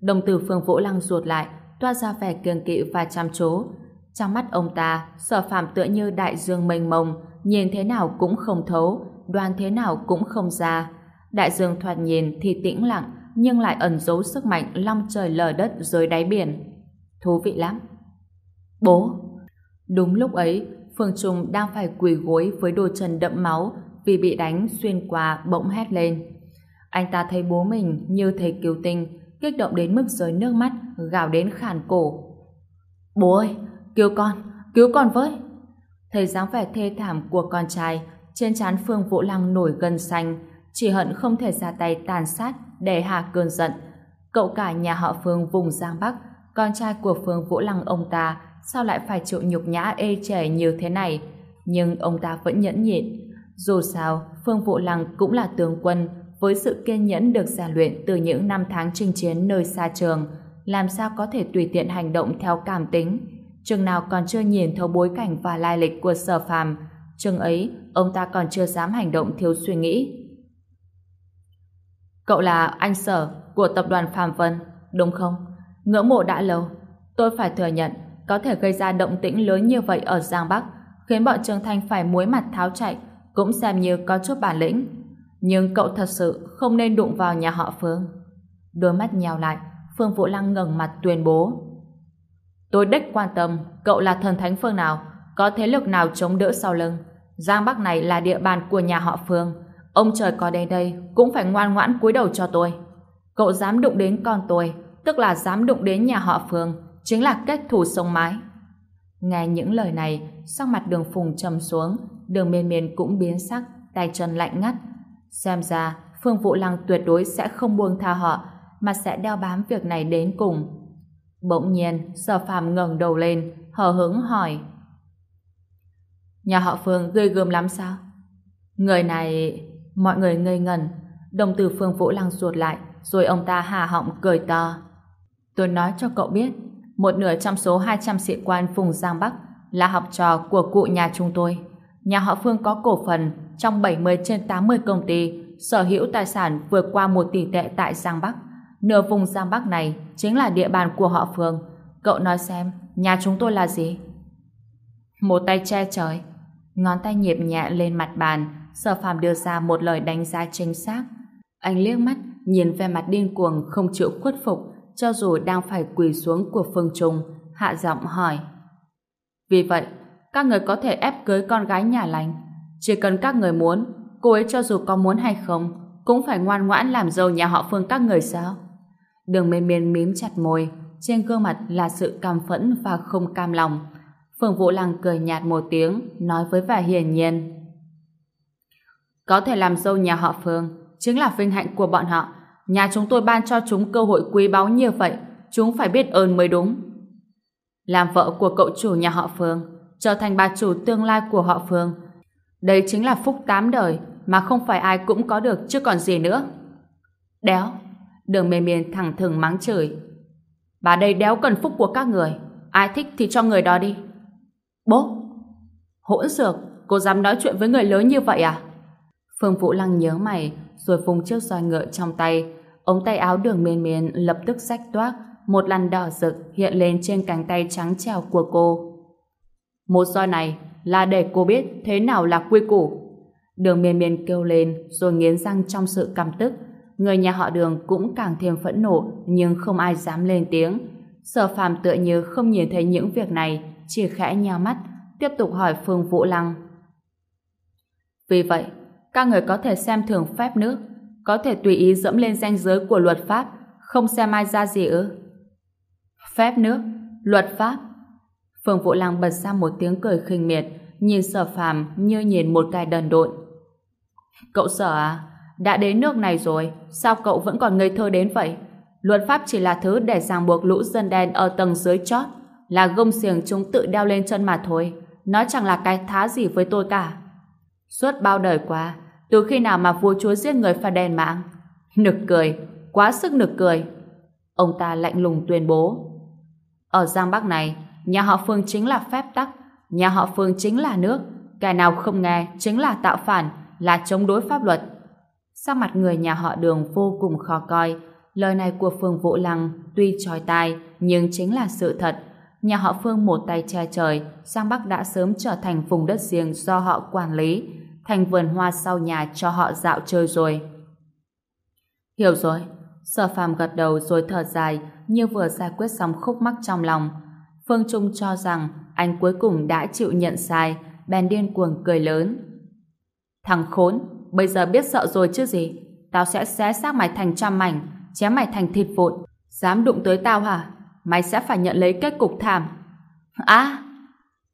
Đồng tử Phương Vũ Lăng ruột lại, toa ra vẻ kiêng kỵ và chăm chú. Trong mắt ông ta, sở Phạm tựa như đại dương mênh mông, nhìn thế nào cũng không thấu, đoan thế nào cũng không ra. Đại dương thoạt nhìn thì tĩnh lặng, nhưng lại ẩn giấu sức mạnh long trời lở đất dưới đáy biển. Thú vị lắm. Bố! Đúng lúc ấy, Phương Trung đang phải quỳ gối với đôi chân đậm máu vì bị đánh xuyên qua bỗng hét lên. Anh ta thấy bố mình như thấy cứu tinh, kích động đến mức rơi nước mắt, gào đến khàn cổ. Bố ơi, cứu con, cứu con với! Thấy dáng vẻ thê thảm của con trai, trên trán Phương Vũ Lăng nổi gân xanh, chỉ hận không thể ra tay tàn sát để hạ cơn giận. Cậu cả nhà họ Phương vùng Giang Bắc, con trai của Phương Vũ Lăng ông ta sao lại phải chịu nhục nhã ê chề như thế này. Nhưng ông ta vẫn nhẫn nhịn. Dù sao, Phương Vũ Lăng cũng là tướng quân với sự kiên nhẫn được rèn luyện từ những năm tháng chinh chiến nơi xa trường, làm sao có thể tùy tiện hành động theo cảm tính. Chừng nào còn chưa nhìn thấu bối cảnh và lai lịch của sở phàm, chừng ấy ông ta còn chưa dám hành động thiếu suy nghĩ. Cậu là anh sở của tập đoàn Phạm Vân, đúng không? Ngưỡng mộ đã lâu. Tôi phải thừa nhận, có thể gây ra động tĩnh lớn như vậy ở Giang Bắc, khiến bọn Trương Thanh phải muối mặt tháo chạy, cũng xem như có chút bản lĩnh. Nhưng cậu thật sự không nên đụng vào nhà họ Phương. Đôi mắt nhào lại, Phương Vũ Lăng ngẩng mặt tuyên bố. Tôi đích quan tâm cậu là thần thánh phương nào, có thế lực nào chống đỡ sau lưng. Giang Bắc này là địa bàn của nhà họ Phương. Ông trời có đến đây cũng phải ngoan ngoãn cúi đầu cho tôi. Cậu dám đụng đến con tôi, tức là dám đụng đến nhà họ Phương, chính là kết thù sông mái. Nghe những lời này, sắc mặt đường phùng trầm xuống, đường miên miên cũng biến sắc, tay chân lạnh ngắt. Xem ra, Phương Vũ Lăng tuyệt đối sẽ không buông tha họ, mà sẽ đeo bám việc này đến cùng. Bỗng nhiên, Sở Phàm ngẩng đầu lên, hờ hứng hỏi. Nhà họ Phương ghê gớm lắm sao? Người này... Mọi người ngây ngần, đồng tử Phương Vũ Lăng ruột lại, rồi ông ta hà họng cười to. Tôi nói cho cậu biết, một nửa trong số 200 sĩ quan vùng Giang Bắc là học trò của cụ nhà chúng tôi. Nhà họ Phương có cổ phần trong 70 trên 80 công ty, sở hữu tài sản vượt qua 1 tỷ tệ tại Giang Bắc. Nửa vùng Giang Bắc này chính là địa bàn của họ Phương. Cậu nói xem, nhà chúng tôi là gì? Một tay che trời, ngón tay nhịp nhẹ lên mặt bàn, sở phàm đưa ra một lời đánh giá chính xác. Anh liếc mắt, nhìn về mặt điên cuồng không chịu khuất phục, cho dù đang phải quỳ xuống của Phương Trung, hạ giọng hỏi. Vì vậy, các người có thể ép cưới con gái nhà lành. Chỉ cần các người muốn, cô ấy cho dù có muốn hay không, cũng phải ngoan ngoãn làm dâu nhà họ Phương các người sao? Đường miên miên mím chặt môi, trên gương mặt là sự cam phẫn và không cam lòng. Phương Vũ Lăng cười nhạt một tiếng, nói với vẻ hiền nhiên. Có thể làm dâu nhà họ Phương, chính là vinh hạnh của bọn họ. Nhà chúng tôi ban cho chúng cơ hội quý báu như vậy, chúng phải biết ơn mới đúng. Làm vợ của cậu chủ nhà họ Phương, trở thành bà chủ tương lai của họ Phương. Đây chính là phúc tám đời, mà không phải ai cũng có được chứ còn gì nữa. Đéo, đường mềm miền thẳng thừng mắng chửi. Bà đây đéo cần phúc của các người, ai thích thì cho người đó đi. Bố! Hỗn xược, cô dám nói chuyện với người lớn như vậy à? Phương Vũ Lăng nhớ mày, rồi phùng chiếc roi ngựa trong tay. Ống tay áo đường miên miên lập tức rách toác, một làn đỏ rực hiện lên trên cánh tay trắng trèo của cô. Một roi này là để cô biết thế nào là quy củ. Đường miên miên kêu lên rồi nghiến răng trong sự căm tức. Người nhà họ đường cũng càng thêm phẫn nộ nhưng không ai dám lên tiếng. Sở phàm tựa như không nhìn thấy những việc này chỉ khẽ nheo mắt tiếp tục hỏi Phương Vũ Lăng. Vì vậy, các người có thể xem thường phép nước, có thể tùy ý dẫm lên danh giới của luật pháp, không xem ai ra gì ư? Phép nước, luật pháp. Phương Vũ Lăng bật ra một tiếng cười khinh miệt, nhìn sở phàm như nhìn một cái đần độn. Cậu sở à, đã đến nước này rồi, sao cậu vẫn còn ngây thơ đến vậy? Luật pháp chỉ là thứ để ràng buộc lũ dân đen ở tầng dưới chót, là gông xiềng chúng tự đeo lên chân mà thôi. Nó chẳng là cái thá gì với tôi cả. Suốt bao đời qua, từ khi nào mà vua chúa giết người phải đèn mạng? Nực cười, quá sức nực cười. Ông ta lạnh lùng tuyên bố. Ở Giang Bắc này, nhà họ Phương chính là phép tắc, nhà họ Phương chính là nước, kẻ nào không nghe chính là tạo phản, là chống đối pháp luật. Sắc mặt người nhà họ đường vô cùng khó coi, lời này của Phương Vũ Lăng tuy trói tai nhưng chính là sự thật. Nhà họ Phương một tay che trời, Giang Bắc đã sớm trở thành vùng đất riêng do họ quản lý, thành vườn hoa sau nhà cho họ dạo chơi rồi. Hiểu rồi. Sở phàm gật đầu rồi thở dài như vừa giải quyết xong khúc mắc trong lòng. Phương Trung cho rằng anh cuối cùng đã chịu nhận sai, bèn điên cuồng cười lớn. Thằng khốn, bây giờ biết sợ rồi chứ gì? Tao sẽ xé xác mày thành trăm mảnh, chém mày thành thịt vụn. Dám đụng tới tao hả? Mày sẽ phải nhận lấy kết cục thảm. À!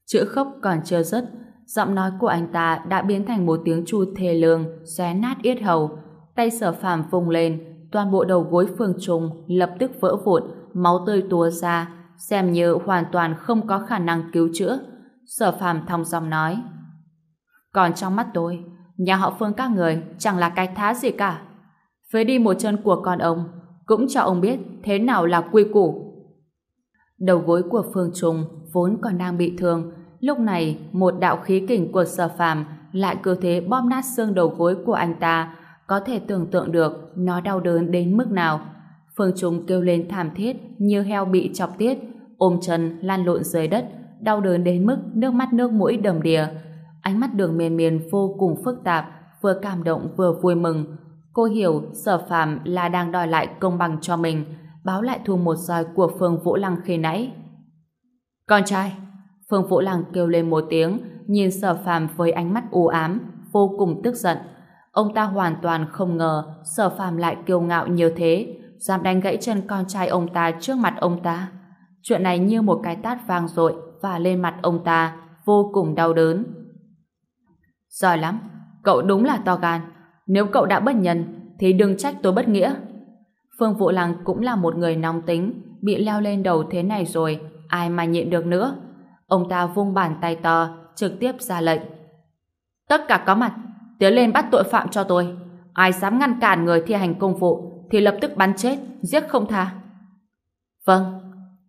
Chữ khóc còn chưa dứt, giọng nói của anh ta đã biến thành một tiếng chu thê lương, xé nát yết hầu. Tay sở phàm vùng lên, toàn bộ đầu gối phương trùng lập tức vỡ vụn, máu tươi túa ra, xem như hoàn toàn không có khả năng cứu chữa. Sở phàm thong dong nói. Còn trong mắt tôi, nhà họ phương các người chẳng là cái thá gì cả. Phế đi một chân của con ông, cũng cho ông biết thế nào là quy củ. Đầu gối của phương trùng vốn còn đang bị thương, Lúc này, một đạo khí kình của sở phàm lại cứ thế bom nát xương đầu gối của anh ta, có thể tưởng tượng được nó đau đớn đến mức nào. Phương Trung kêu lên thảm thiết như heo bị chọc tiết, ôm chân lan lộn dưới đất, đau đớn đến mức nước mắt nước mũi đầm đìa. Ánh mắt đường miền miền vô cùng phức tạp, vừa cảm động vừa vui mừng. Cô hiểu sở phàm là đang đòi lại công bằng cho mình, báo lại thu một roi của Phương Vũ Lăng khi nãy. Con trai, Phương Vũ Lăng kêu lên một tiếng, nhìn sở phàm với ánh mắt u ám, vô cùng tức giận. Ông ta hoàn toàn không ngờ sở phàm lại kiêu ngạo như thế, dám đánh gãy chân con trai ông ta trước mặt ông ta. Chuyện này như một cái tát vang dội và lên mặt ông ta, vô cùng đau đớn. Giỏi lắm, cậu đúng là to gan. Nếu cậu đã bất nhân, thì đừng trách tôi bất nghĩa. Phương Vũ Lăng cũng là một người nóng tính, bị leo lên đầu thế này rồi, ai mà nhịn được nữa. Ông ta vung bàn tay to, trực tiếp ra lệnh. Tất cả có mặt, tiến lên bắt tội phạm cho tôi. Ai dám ngăn cản người thi hành công vụ thì lập tức bắn chết, giết không tha. Vâng,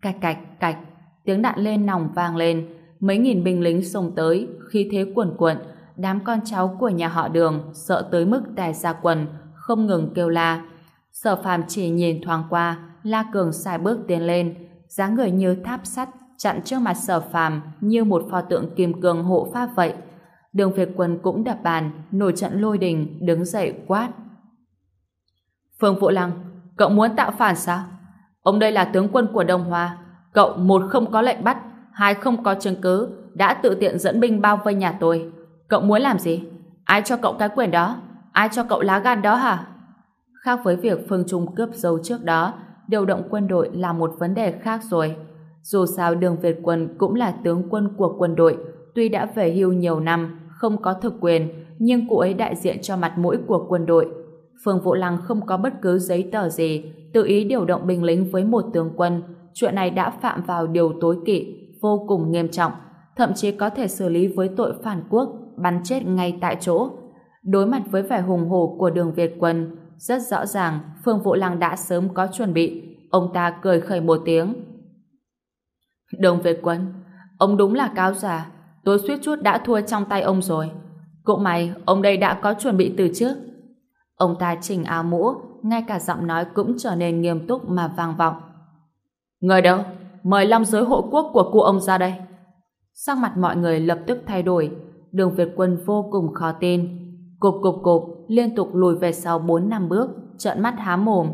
cạch cạch cạch, tiếng đạn lên nòng vang lên, mấy nghìn binh lính xông tới, khi thế cuồn cuộn, đám con cháu của nhà họ đường sợ tới mức tè ra quần, không ngừng kêu la. Sở phàm chỉ nhìn thoáng qua, La Cường xài bước tiến lên, dáng người như tháp sắt, chặn trước mặt sở phàm như một pho tượng kim cương hộ pháp vậy. Đường Việt Quân cũng đập bàn, nổi trận lôi đình, đứng dậy quát. Phương Vũ Lăng, cậu muốn tạo phản sao? Ông đây là tướng quân của Đông Hoa. Cậu một không có lệnh bắt, hai không có chứng cứ, đã tự tiện dẫn binh bao vây nhà tôi. Cậu muốn làm gì? Ai cho cậu cái quyền đó? Ai cho cậu lá gan đó hả? Khác với việc Phương Trung cướp dấu trước đó, điều động quân đội là một vấn đề khác rồi. Dù sao Đường Việt Quân cũng là tướng quân của quân đội, tuy đã về hưu nhiều năm, không có thực quyền, nhưng cụ ấy đại diện cho mặt mũi của quân đội. Phương Vũ Lăng không có bất cứ giấy tờ gì, tự ý điều động binh lính với một tướng quân. Chuyện này đã phạm vào điều tối kỵ, vô cùng nghiêm trọng, thậm chí có thể xử lý với tội phản quốc, bắn chết ngay tại chỗ. Đối mặt với vẻ hùng hổ của đường Việt quân, rất rõ ràng Phương Vũ Lăng đã sớm có chuẩn bị. Ông ta cười khẩy một tiếng đồng Việt quân, ông đúng là cao giả. Tôi suýt chút đã thua trong tay ông rồi. Cũng may, ông đây đã có chuẩn bị từ trước. Ông ta chỉnh áo mũ, ngay cả giọng nói cũng trở nên nghiêm túc mà vang vọng. Người đâu? Mời Long giới hộ quốc của cụ ông ra đây. Sang mặt mọi người lập tức thay đổi. Đường Việt quân vô cùng khó tin. Cục cục cục, liên tục lùi về sau 4 năm bước, trợn mắt há mồm.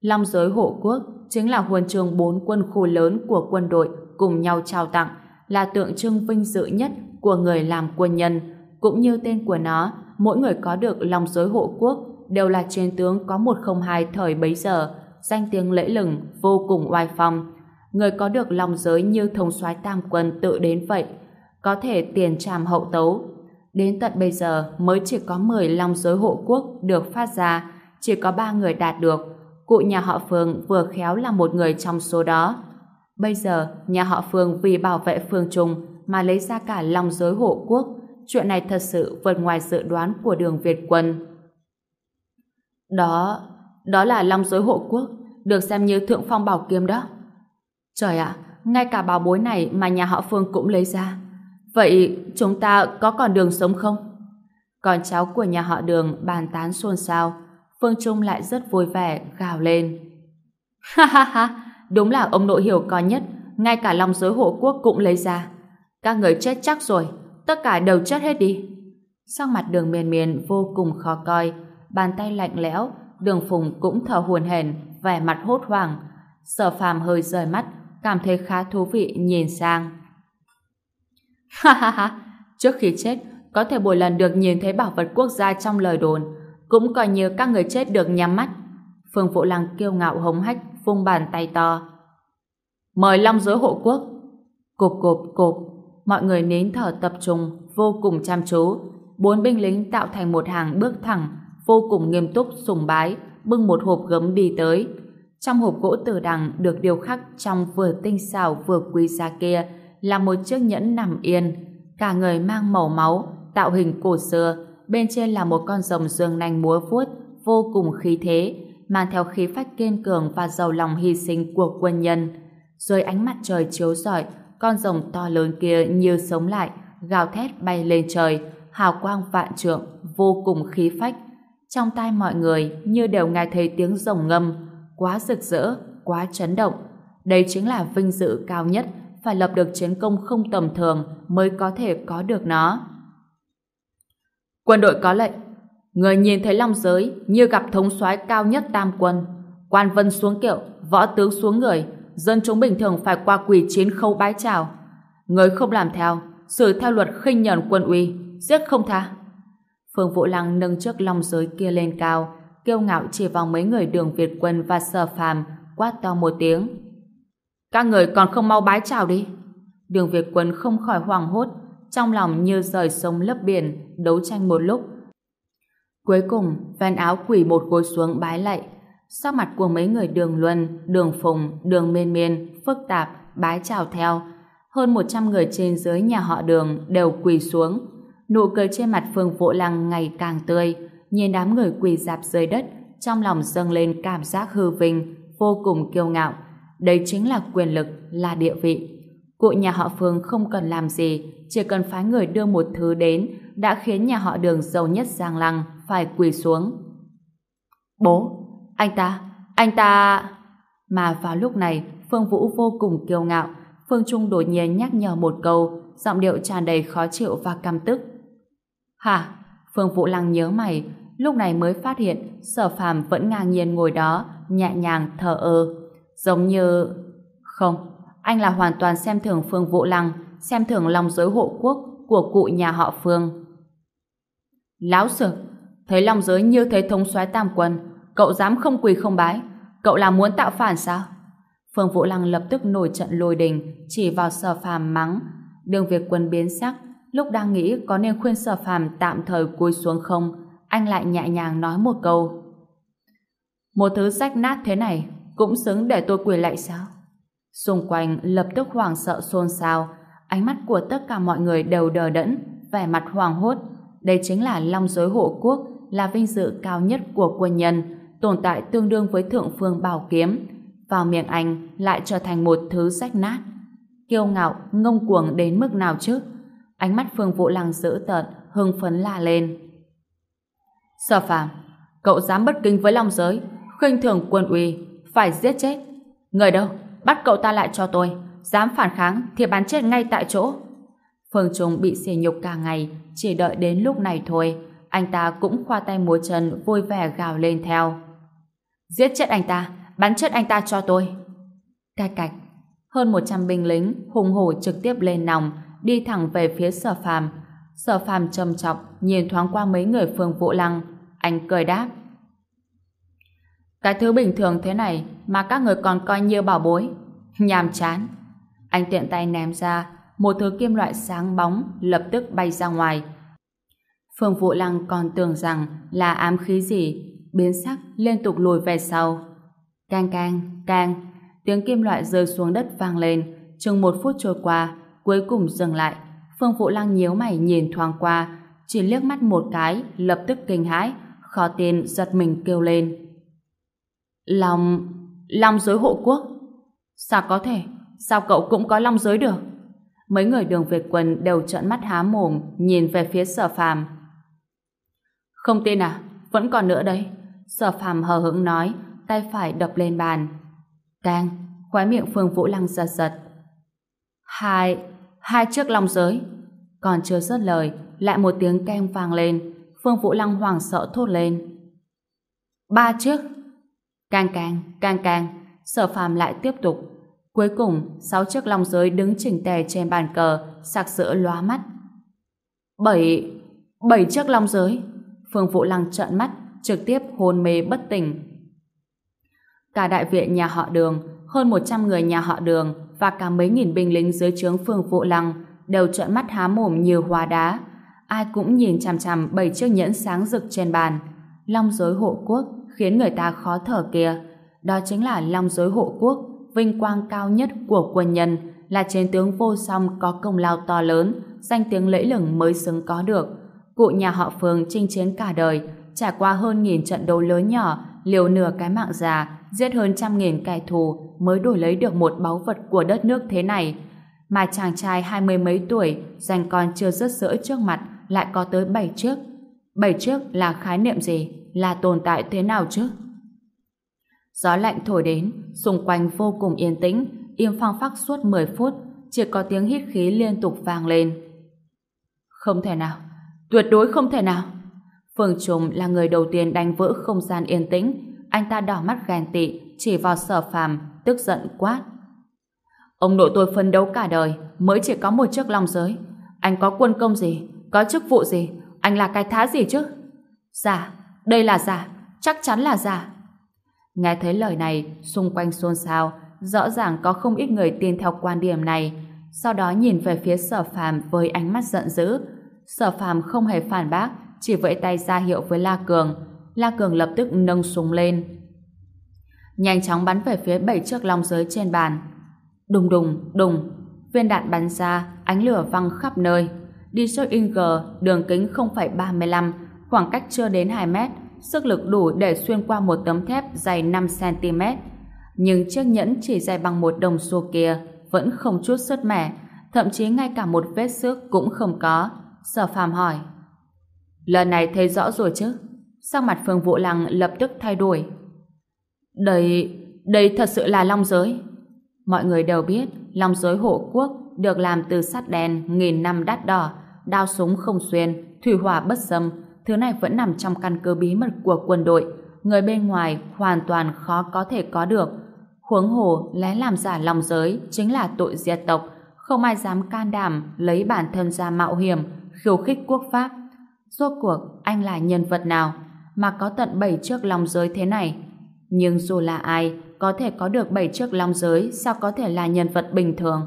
Long giới hộ quốc chính là huân trường bốn quân khu lớn của quân đội cùng nhau trao tặng, là tượng trưng vinh dự nhất của người làm quân nhân, cũng như tên của nó, mỗi người có được lòng giới hộ quốc đều là chiến tướng có 102 thời bấy giờ, danh tiếng lễ lừng, vô cùng oai phong. Người có được lòng giới như thống soái tam quân tự đến vậy, có thể tiền tràm hậu tấu. Đến tận bây giờ mới chỉ có 10 lòng giới hộ quốc được phát ra, chỉ có 3 người đạt được. Cụ nhà họ Phương vừa khéo là một người trong số đó. Bây giờ, nhà họ Phương vì bảo vệ Phương Trung mà lấy ra cả lòng giới hộ quốc. Chuyện này thật sự vượt ngoài dự đoán của đường Việt quân. Đó, đó là long giới hộ quốc, được xem như thượng phong bảo kiếm đó. Trời ạ, ngay cả bảo bối này mà nhà họ Phương cũng lấy ra. Vậy chúng ta có còn đường sống không? còn cháu của nhà họ đường bàn tán xôn xao. Phương Trung lại rất vui vẻ, gào lên. Ha ha ha, đúng là ông nội hiểu có nhất, ngay cả lòng giới hộ quốc cũng lấy ra. Các người chết chắc rồi, tất cả đều chết hết đi. Sắc mặt đường miền miền vô cùng khó coi, bàn tay lạnh lẽo, đường phùng cũng thở hồn hển, vẻ mặt hốt hoảng. Sở phàm hơi rời mắt, cảm thấy khá thú vị nhìn sang. Ha ha ha, trước khi chết, có thể một lần được nhìn thấy bảo vật quốc gia trong lời đồn, cũng coi như các người chết được nhắm mắt. Phương Vũ Lăng kiêu ngạo hống hách, vung bàn tay to. Mời Long giới hộ quốc. Cộp cộp cộp, mọi người nín thở tập trung, vô cùng chăm chú. Bốn binh lính tạo thành một hàng bước thẳng, vô cùng nghiêm túc, sùng bái, bưng một hộp gấm đi tới. Trong hộp gỗ tử đằng được điều khắc trong vừa tinh xảo vừa quý giá kia là một chiếc nhẫn nằm yên, cả người mang màu máu, tạo hình cổ xưa, bên trên là một con rồng dương nanh múa vuốt, vô cùng khí thế, mang theo khí phách kiên cường và giàu lòng hy sinh của quân nhân. Dưới ánh mặt trời chiếu rọi, con rồng to lớn kia như sống lại, gào thét bay lên trời, hào quang vạn trượng, vô cùng khí phách. Trong tai mọi người như đều nghe thấy tiếng rồng ngâm, quá rực rỡ, quá chấn động. Đây chính là vinh dự cao nhất, phải lập được chiến công không tầm thường mới có thể có được nó. Quân đội có lệnh, người nhìn thấy long giới như gặp thống soái cao nhất tam quân, quan vân xuống kiệu, võ tướng xuống người, dân chúng bình thường phải qua quỳ chiến khâu bái chào. Người không làm theo, xử theo luật khinh nhẫn quân uy, giết không tha. Phương Vũ Lăng nâng trước long giới kia lên cao, kiêu ngạo chỉ vào mấy người đường Việt quân và sở phàm, quát to một tiếng. Các người còn không mau bái chào đi. Đường Việt quân không khỏi hoảng hốt, trong lòng như rời sông lấp biển, đấu tranh một lúc. Cuối cùng, ven áo quỷ một gối xuống bái lạy. Sắc mặt của mấy người đường luân, đường phùng, đường miên miên, phức tạp, bái chào theo. Hơn 100 người trên dưới nhà họ đường đều quỳ xuống. Nụ cười trên mặt Phương Vũ Lăng ngày càng tươi, nhìn đám người quỳ dạp dưới đất, trong lòng dâng lên cảm giác hư vinh, vô cùng kiêu ngạo. Đây chính là quyền lực, là địa vị. Cụ nhà họ Phương không cần làm gì, chỉ cần phái người đưa một thứ đến đã khiến nhà họ đường giàu nhất Giang Lăng phải quỳ xuống. Bố, anh ta, anh ta... Mà vào lúc này, Phương Vũ vô cùng kiêu ngạo, Phương Trung đột nhiên nhắc nhở một câu, giọng điệu tràn đầy khó chịu và căm tức. Hả? Phương Vũ Lăng nhớ mày, lúc này mới phát hiện sở phàm vẫn ngang nhiên ngồi đó, nhẹ nhàng thờ ơ. Giống như... Không, anh là hoàn toàn xem thường Phương Vũ Lăng, xem thường lòng giới hộ quốc của cụ nhà họ Phương. Láo sực, thấy lòng giới như thấy thống soái tam quân, cậu dám không quỳ không bái, cậu là muốn tạo phản sao? Phương Vũ Lăng lập tức nổi trận lôi đình, chỉ vào sở phàm mắng. Đường Việt quân biến sắc, lúc đang nghĩ có nên khuyên sở phàm tạm thời cúi xuống không, anh lại nhẹ nhàng nói một câu. Một thứ rách nát thế này, cũng xứng để tôi quỳ lại sao? Xung quanh lập tức hoảng sợ xôn xao, ánh mắt của tất cả mọi người đều đờ đẫn, vẻ mặt hoàng hốt. Đây chính là long giới hộ quốc, là vinh dự cao nhất của quân nhân, tồn tại tương đương với thượng phương bảo kiếm. Vào miệng anh lại trở thành một thứ rách nát. Kiêu ngạo, ngông cuồng đến mức nào chứ? Ánh mắt Phương Vũ Lăng dữ tợn, hưng phấn la lên. Sở phàm, cậu dám bất kính với long giới, khinh thường quân uy, phải giết chết. Người đâu? Bắt cậu ta lại cho tôi. Dám phản kháng thì bắn chết ngay tại chỗ. Phương Trung bị xỉ nhục cả ngày, chỉ đợi đến lúc này thôi. Anh ta cũng khoa tay múa chân vui vẻ gào lên theo. Giết chết anh ta, bắn chết anh ta cho tôi. Cạch cạch, hơn 100 binh lính hùng hổ trực tiếp lên nòng, đi thẳng về phía sở phàm. Sở phàm trầm trọng nhìn thoáng qua mấy người phương vũ lăng. Anh cười đáp. Cái thứ bình thường thế này mà các người còn coi như bảo bối. Nhàm chán. Anh tiện tay ném ra một thứ kim loại sáng bóng lập tức bay ra ngoài. Phương Vũ Lăng còn tưởng rằng là ám khí gì, biến sắc liên tục lùi về sau. Cang cang, cang, tiếng kim loại rơi xuống đất vang lên, chừng một phút trôi qua, cuối cùng dừng lại. Phương Vũ Lăng nhíu mày nhìn thoáng qua, chỉ liếc mắt một cái, lập tức kinh hãi, khó tin giật mình kêu lên. Long... Long giới hộ quốc? Sao có thể? Sao cậu cũng có long giới được? Mấy người đường Việt quân đều trợn mắt há mồm nhìn về phía sở phàm. Không tin à? Vẫn còn nữa đấy Sở phàm hờ hững nói, tay phải đập lên bàn. Càng, khóe miệng Phương Vũ Lăng giật giật. Hai, hai chiếc long giới. Còn chưa dứt lời, lại một tiếng keng vang lên. Phương Vũ Lăng hoảng sợ thốt lên. Ba chiếc. Càng càng, càng càng, sở phàm lại tiếp tục. Cuối cùng, sáu chiếc long giới đứng chỉnh tề trên bàn cờ, sặc sỡ lóa mắt. Bảy, bảy chiếc long giới. Phương Vũ Lăng trợn mắt, trực tiếp hôn mê bất tỉnh. Cả đại viện nhà họ đường, hơn 100 người nhà họ đường và cả mấy nghìn binh lính dưới trướng Phương Vũ Lăng đều trợn mắt há mồm như hóa đá. Ai cũng nhìn chằm chằm bảy chiếc nhẫn sáng rực trên bàn. Long giới hộ quốc khiến người ta khó thở kia. Đó chính là long giới hộ quốc, vinh quang cao nhất của quân nhân, là chiến tướng vô song có công lao to lớn, danh tiếng lẫy lừng mới xứng có được. Cụ nhà họ Phương chinh chiến cả đời, trải qua hơn nghìn trận đấu lớn nhỏ, liều nửa cái mạng già, giết hơn trăm nghìn kẻ thù mới đổi lấy được một báu vật của đất nước thế này. Mà chàng trai hai mươi mấy tuổi, dành con chưa rớt sữa trước mặt, lại có tới bảy chiếc. Bảy chiếc là khái niệm gì? Là tồn tại thế nào chứ? Gió lạnh thổi đến, xung quanh vô cùng yên tĩnh, im phăng phắc suốt 10 phút, chỉ có tiếng hít khí liên tục vang lên. Không thể nào, tuyệt đối không thể nào. Phương Trùng là người đầu tiên đánh vỡ không gian yên tĩnh, anh ta đỏ mắt ghen tị, chỉ vào sở phàm, tức giận quát. Ông nội tôi phân đấu cả đời, mới chỉ có một chiếc long giới. Anh có quân công gì, có chức vụ gì, anh là cái thá gì chứ? Giả, đây là giả, chắc chắn là giả. Nghe thấy lời này, xung quanh xôn xao, rõ ràng có không ít người tin theo quan điểm này. sau đó nhìn về phía sở phàm với ánh mắt giận dữ. Sở phàm không hề phản bác, chỉ vẫy tay ra hiệu với La Cường. La Cường lập tức nâng súng lên. Nhanh chóng bắn về phía bảy chiếc long giới trên bàn. Đùng đùng, đùng, viên đạn bắn ra, ánh lửa văng khắp nơi. Đi số Inger, đường kính 0,35, khoảng cách chưa đến 2 mét, sức lực đủ để xuyên qua một tấm thép dày 5cm. Nhưng chiếc nhẫn chỉ dài bằng một đồng xu kia vẫn không chút sứt mẻ, thậm chí ngay cả một vết xước cũng không có. Sở phàm hỏi. Lần này thấy rõ rồi chứ? Sắc mặt Phương Vũ Lăng lập tức thay đổi. Đây, đây thật sự là long giới. Mọi người đều biết long giới hộ quốc được làm từ sắt đen nghìn năm đắt đỏ, đao súng không xuyên, thủy hỏa bất xâm. Thứ này vẫn nằm trong căn cứ bí mật của quân đội. Người bên ngoài hoàn toàn khó có thể có được. Huống hồ lẽ làm giả lòng giới chính là tội diệt tộc. Không ai dám can đảm lấy bản thân ra mạo hiểm, khiêu khích quốc pháp. Rốt cuộc anh là nhân vật nào mà có tận 7 chiếc lòng giới thế này? Nhưng dù là ai, có thể có được 7 chiếc long giới sao có thể là nhân vật bình thường?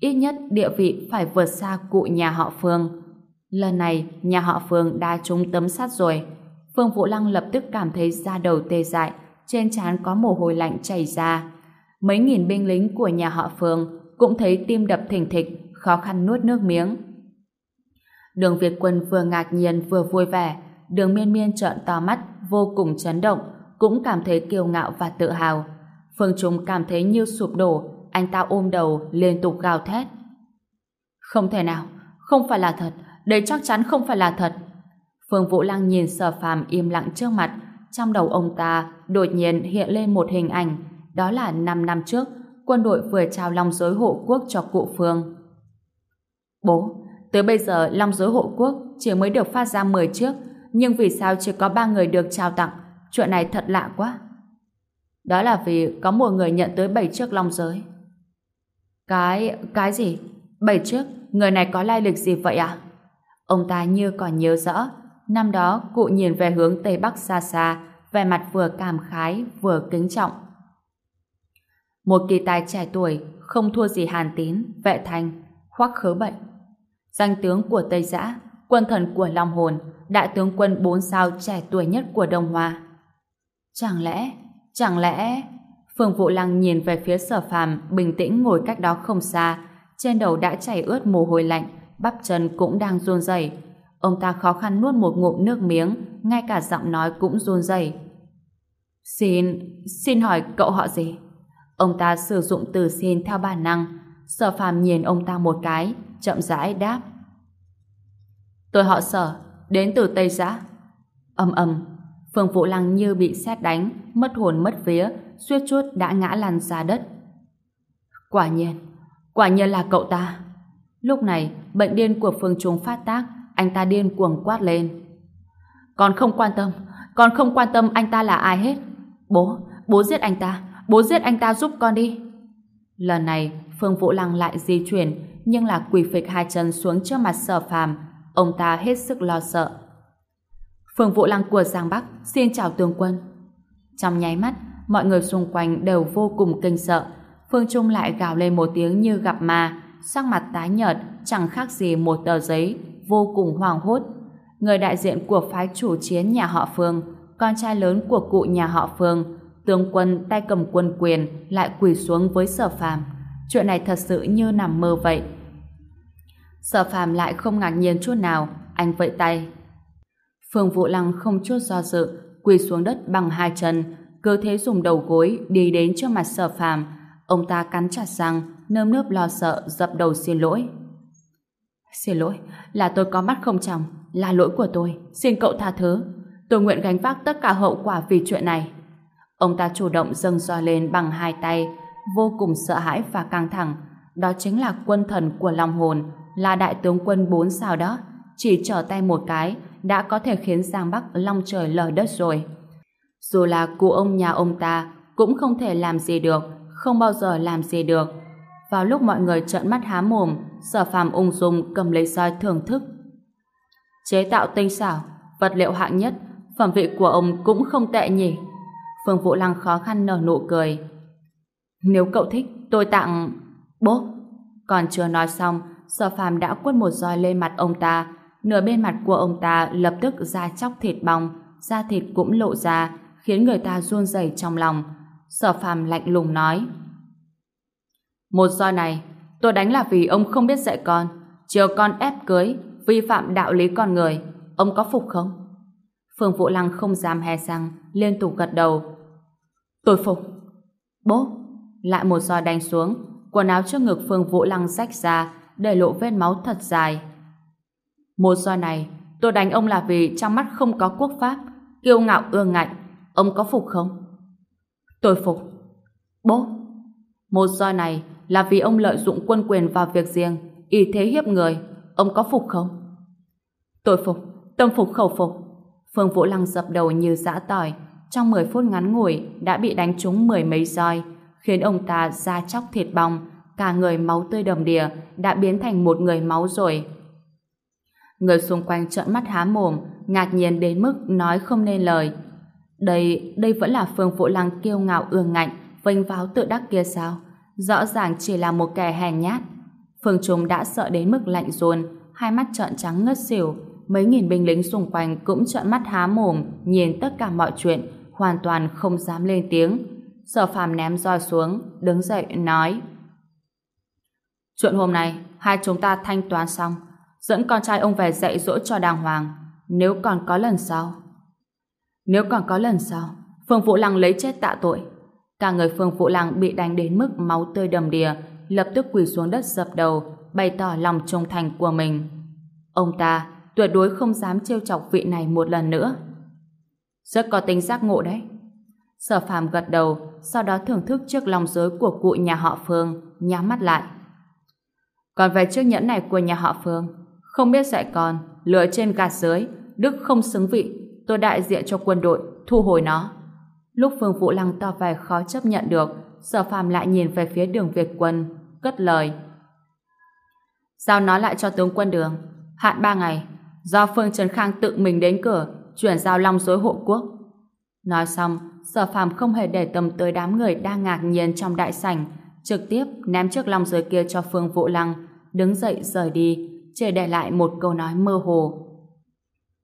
Ít nhất địa vị phải vượt xa cụ nhà họ Phương. Lần này, nhà họ Phương đã trúng tấm sắt rồi. Phương Vũ Lăng lập tức cảm thấy da đầu tê dại, trên trán có mồ hôi lạnh chảy ra. Mấy nghìn binh lính của nhà họ Phương cũng thấy tim đập thình thịch, khó khăn nuốt nước miếng. Đường Việt Quân vừa ngạc nhiên vừa vui vẻ, đường miên miên trợn to mắt, vô cùng chấn động, cũng cảm thấy kiêu ngạo và tự hào. Phương Trung cảm thấy như sụp đổ, anh ta ôm đầu, liên tục gào thét. Không thể nào, không phải là thật, đây chắc chắn không phải là thật. Phương Vũ Lăng nhìn sở phàm im lặng trước mặt, trong đầu ông ta đột nhiên hiện lên một hình ảnh, đó là 5 năm trước, quân đội vừa trao long giới hộ quốc cho cụ Phương. Bố, tới bây giờ long giới hộ quốc chỉ mới được phát ra 10 chiếc, nhưng vì sao chỉ có 3 người được trao tặng? Chuyện này thật lạ quá. Đó là vì có một người nhận tới 7 chiếc long giới. Cái... cái gì? bảy trước Người này có lai lịch gì vậy à? Ông ta như còn nhớ rõ, năm đó cụ nhìn về hướng Tây Bắc xa xa, vẻ mặt vừa cảm khái vừa kính trọng. Một kỳ tài trẻ tuổi, không thua gì Hàn Tín, Vệ Thành, Khoác Khớ Bệnh. Danh tướng của Tây Giã, quân thần của Long Hồn, đại tướng quân bốn sao trẻ tuổi nhất của Đông Hoa. Chẳng lẽ, chẳng lẽ... Phương Vũ Lăng nhìn về phía sở phàm bình tĩnh ngồi cách đó không xa, trên đầu đã chảy ướt mồ hôi lạnh, bắp chân cũng đang run rẩy. Ông ta khó khăn nuốt một ngụm nước miếng, ngay cả giọng nói cũng run rẩy. Xin, xin hỏi cậu họ gì? Ông ta sử dụng từ xin theo bản năng. Sở phàm nhìn ông ta một cái, chậm rãi đáp. Tôi họ sở, đến từ Tây Giã. Âm âm, Phương Vũ Lăng như bị xét đánh, mất hồn mất vía, suýt chút đã ngã lăn ra đất. Quả nhiên, quả nhiên là cậu ta. Lúc này, bệnh điên của Phương Trung phát tác, anh ta điên cuồng quát lên. Con không quan tâm, con không quan tâm anh ta là ai hết. Bố, bố giết anh ta, bố giết anh ta giúp con đi. Lần này, Phương Vũ Lăng lại di chuyển, nhưng là quỳ phịch hai chân xuống trước mặt sở phàm. Ông ta hết sức lo sợ. Phương Vũ Lăng của Giang Bắc xin chào tướng quân. Trong nháy mắt, mọi người xung quanh đều vô cùng kinh sợ. Phương Trung lại gào lên một tiếng như gặp ma, sắc mặt tái nhợt, chẳng khác gì một tờ giấy, vô cùng hoàng hốt. Người đại diện của phái chủ chiến nhà họ Phương, con trai lớn của cụ nhà họ Phương, tướng quân tay cầm quân quyền lại quỳ xuống với sở phàm. Chuyện này thật sự như nằm mơ vậy. Sở phàm lại không ngạc nhiên chút nào, anh vẫy tay. Phương Vũ Lăng không chút do dự, quỳ xuống đất bằng hai chân, cơ thế dùng đầu gối đi đến trước mặt sở phàm. Ông ta cắn chặt răng, nơm nớp lo sợ, dập đầu xin lỗi. Xin lỗi, là tôi có mắt không chồng, là lỗi của tôi, xin cậu tha thứ. Tôi nguyện gánh vác tất cả hậu quả vì chuyện này. Ông ta chủ động dâng roi lên bằng hai tay, vô cùng sợ hãi và căng thẳng. Đó chính là quân thần của lòng Hồn, là đại tướng quân bốn sao đó. Chỉ trở tay một cái, đã có thể khiến Giang Bắc long trời lở đất rồi. Dù là cụ ông nhà ông ta, cũng không thể làm gì được, không bao giờ làm gì được. Vào lúc mọi người trợn mắt há mồm, sở phàm ung dung cầm lấy roi thưởng thức. Chế tạo tinh xảo, vật liệu hạng nhất, phẩm vị của ông cũng không tệ nhỉ. Phương Vũ Lăng khó khăn nở nụ cười. Nếu cậu thích, tôi tặng... Bố, Còn chưa nói xong, Sở Phàm đã quất một roi lên mặt ông ta. Nửa bên mặt của ông ta lập tức ra chóc thịt bong, da thịt cũng lộ ra, khiến người ta run rẩy trong lòng. Sở Phàm lạnh lùng nói: "Một roi này, tôi đánh là vì ông không biết dạy con, chiều con ép cưới, vi phạm đạo lý con người, ông có phục không?" Phương Vũ Lăng không dám hé răng, liên tục gật đầu. "Tôi phục." Bố, lại một roi đánh xuống, quần áo trước ngực Phương Vũ Lăng rách ra, để lộ vết máu thật dài. Một roi này, tôi đánh ông là vì trong mắt không có quốc pháp, kiêu ngạo ương ngạnh. Ông có phục không? Tôi phục. Bố, một roi này là vì ông lợi dụng quân quyền vào việc riêng, y thế hiếp người. Ông có phục không? Tôi phục, tâm phục khẩu phục. Phương Vũ Lăng dập đầu như dã tỏi, trong 10 phút ngắn ngủi đã bị đánh trúng mười mấy roi, khiến ông ta da chóc thịt bong, cả người máu tươi đầm đìa, đã biến thành một người máu rồi. Người xung quanh trợn mắt há mồm, ngạc nhiên đến mức nói không nên lời. Đây, đây vẫn là Phương Vũ Lăng kiêu ngạo ương ngạnh, vênh váo tự đắc kia sao? Rõ ràng chỉ là một kẻ hèn nhát. Phương Trung đã sợ đến mức lạnh run, hai mắt trợn trắng ngất xỉu, mấy nghìn binh lính xung quanh cũng trợn mắt há mồm, nhìn tất cả mọi chuyện, hoàn toàn không dám lên tiếng. Sở phàm ném roi xuống, đứng dậy, nói Chuyện hôm nay, hai chúng ta thanh toán xong, dẫn con trai ông về dạy dỗ cho đàng hoàng, nếu còn có lần sau. Nếu còn có lần sau, Phương Vũ Lăng lấy chết tạ tội. Cả người Phương Vũ Lăng bị đánh đến mức máu tươi đầm đìa, lập tức quỳ xuống đất dập đầu, bày tỏ lòng trung thành của mình. Ông ta tuyệt đối không dám trêu chọc vị này một lần nữa. Rất có tính giác ngộ đấy. Sở phàm gật đầu, sau đó thưởng thức chiếc lòng giới của cụ nhà họ Phương, nhắm mắt lại. Còn về chiếc nhẫn này của nhà họ Phương, không biết dạy con, lừa trên gạt dưới, Đức không xứng vị, tôi đại diện cho quân đội, thu hồi nó. Lúc Phương Vũ Lăng to vẻ khó chấp nhận được, Sở Phàm lại nhìn về phía đường Việt quân, cất lời. Giao nó lại cho tướng quân đường, hạn ba ngày, do Phương Trần Khang tự mình đến cửa, chuyển giao long dối hộ quốc. Nói xong, Sở Phàm không hề để tâm tới đám người đang ngạc nhiên trong đại sảnh, trực tiếp ném chiếc long dối kia cho Phương Vũ Lăng, đứng dậy rời đi, chỉ để lại một câu nói mơ hồ.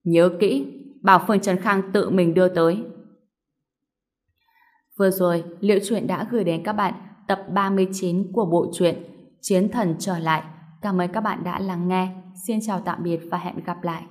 Nhớ kỹ, bảo Phương Trần Khang tự mình đưa tới. Vừa rồi, Liệu Chuyện đã gửi đến các bạn tập 39 của bộ truyện Chiến Thần Trở Lại. Cảm ơn các bạn đã lắng nghe. Xin chào tạm biệt và hẹn gặp lại.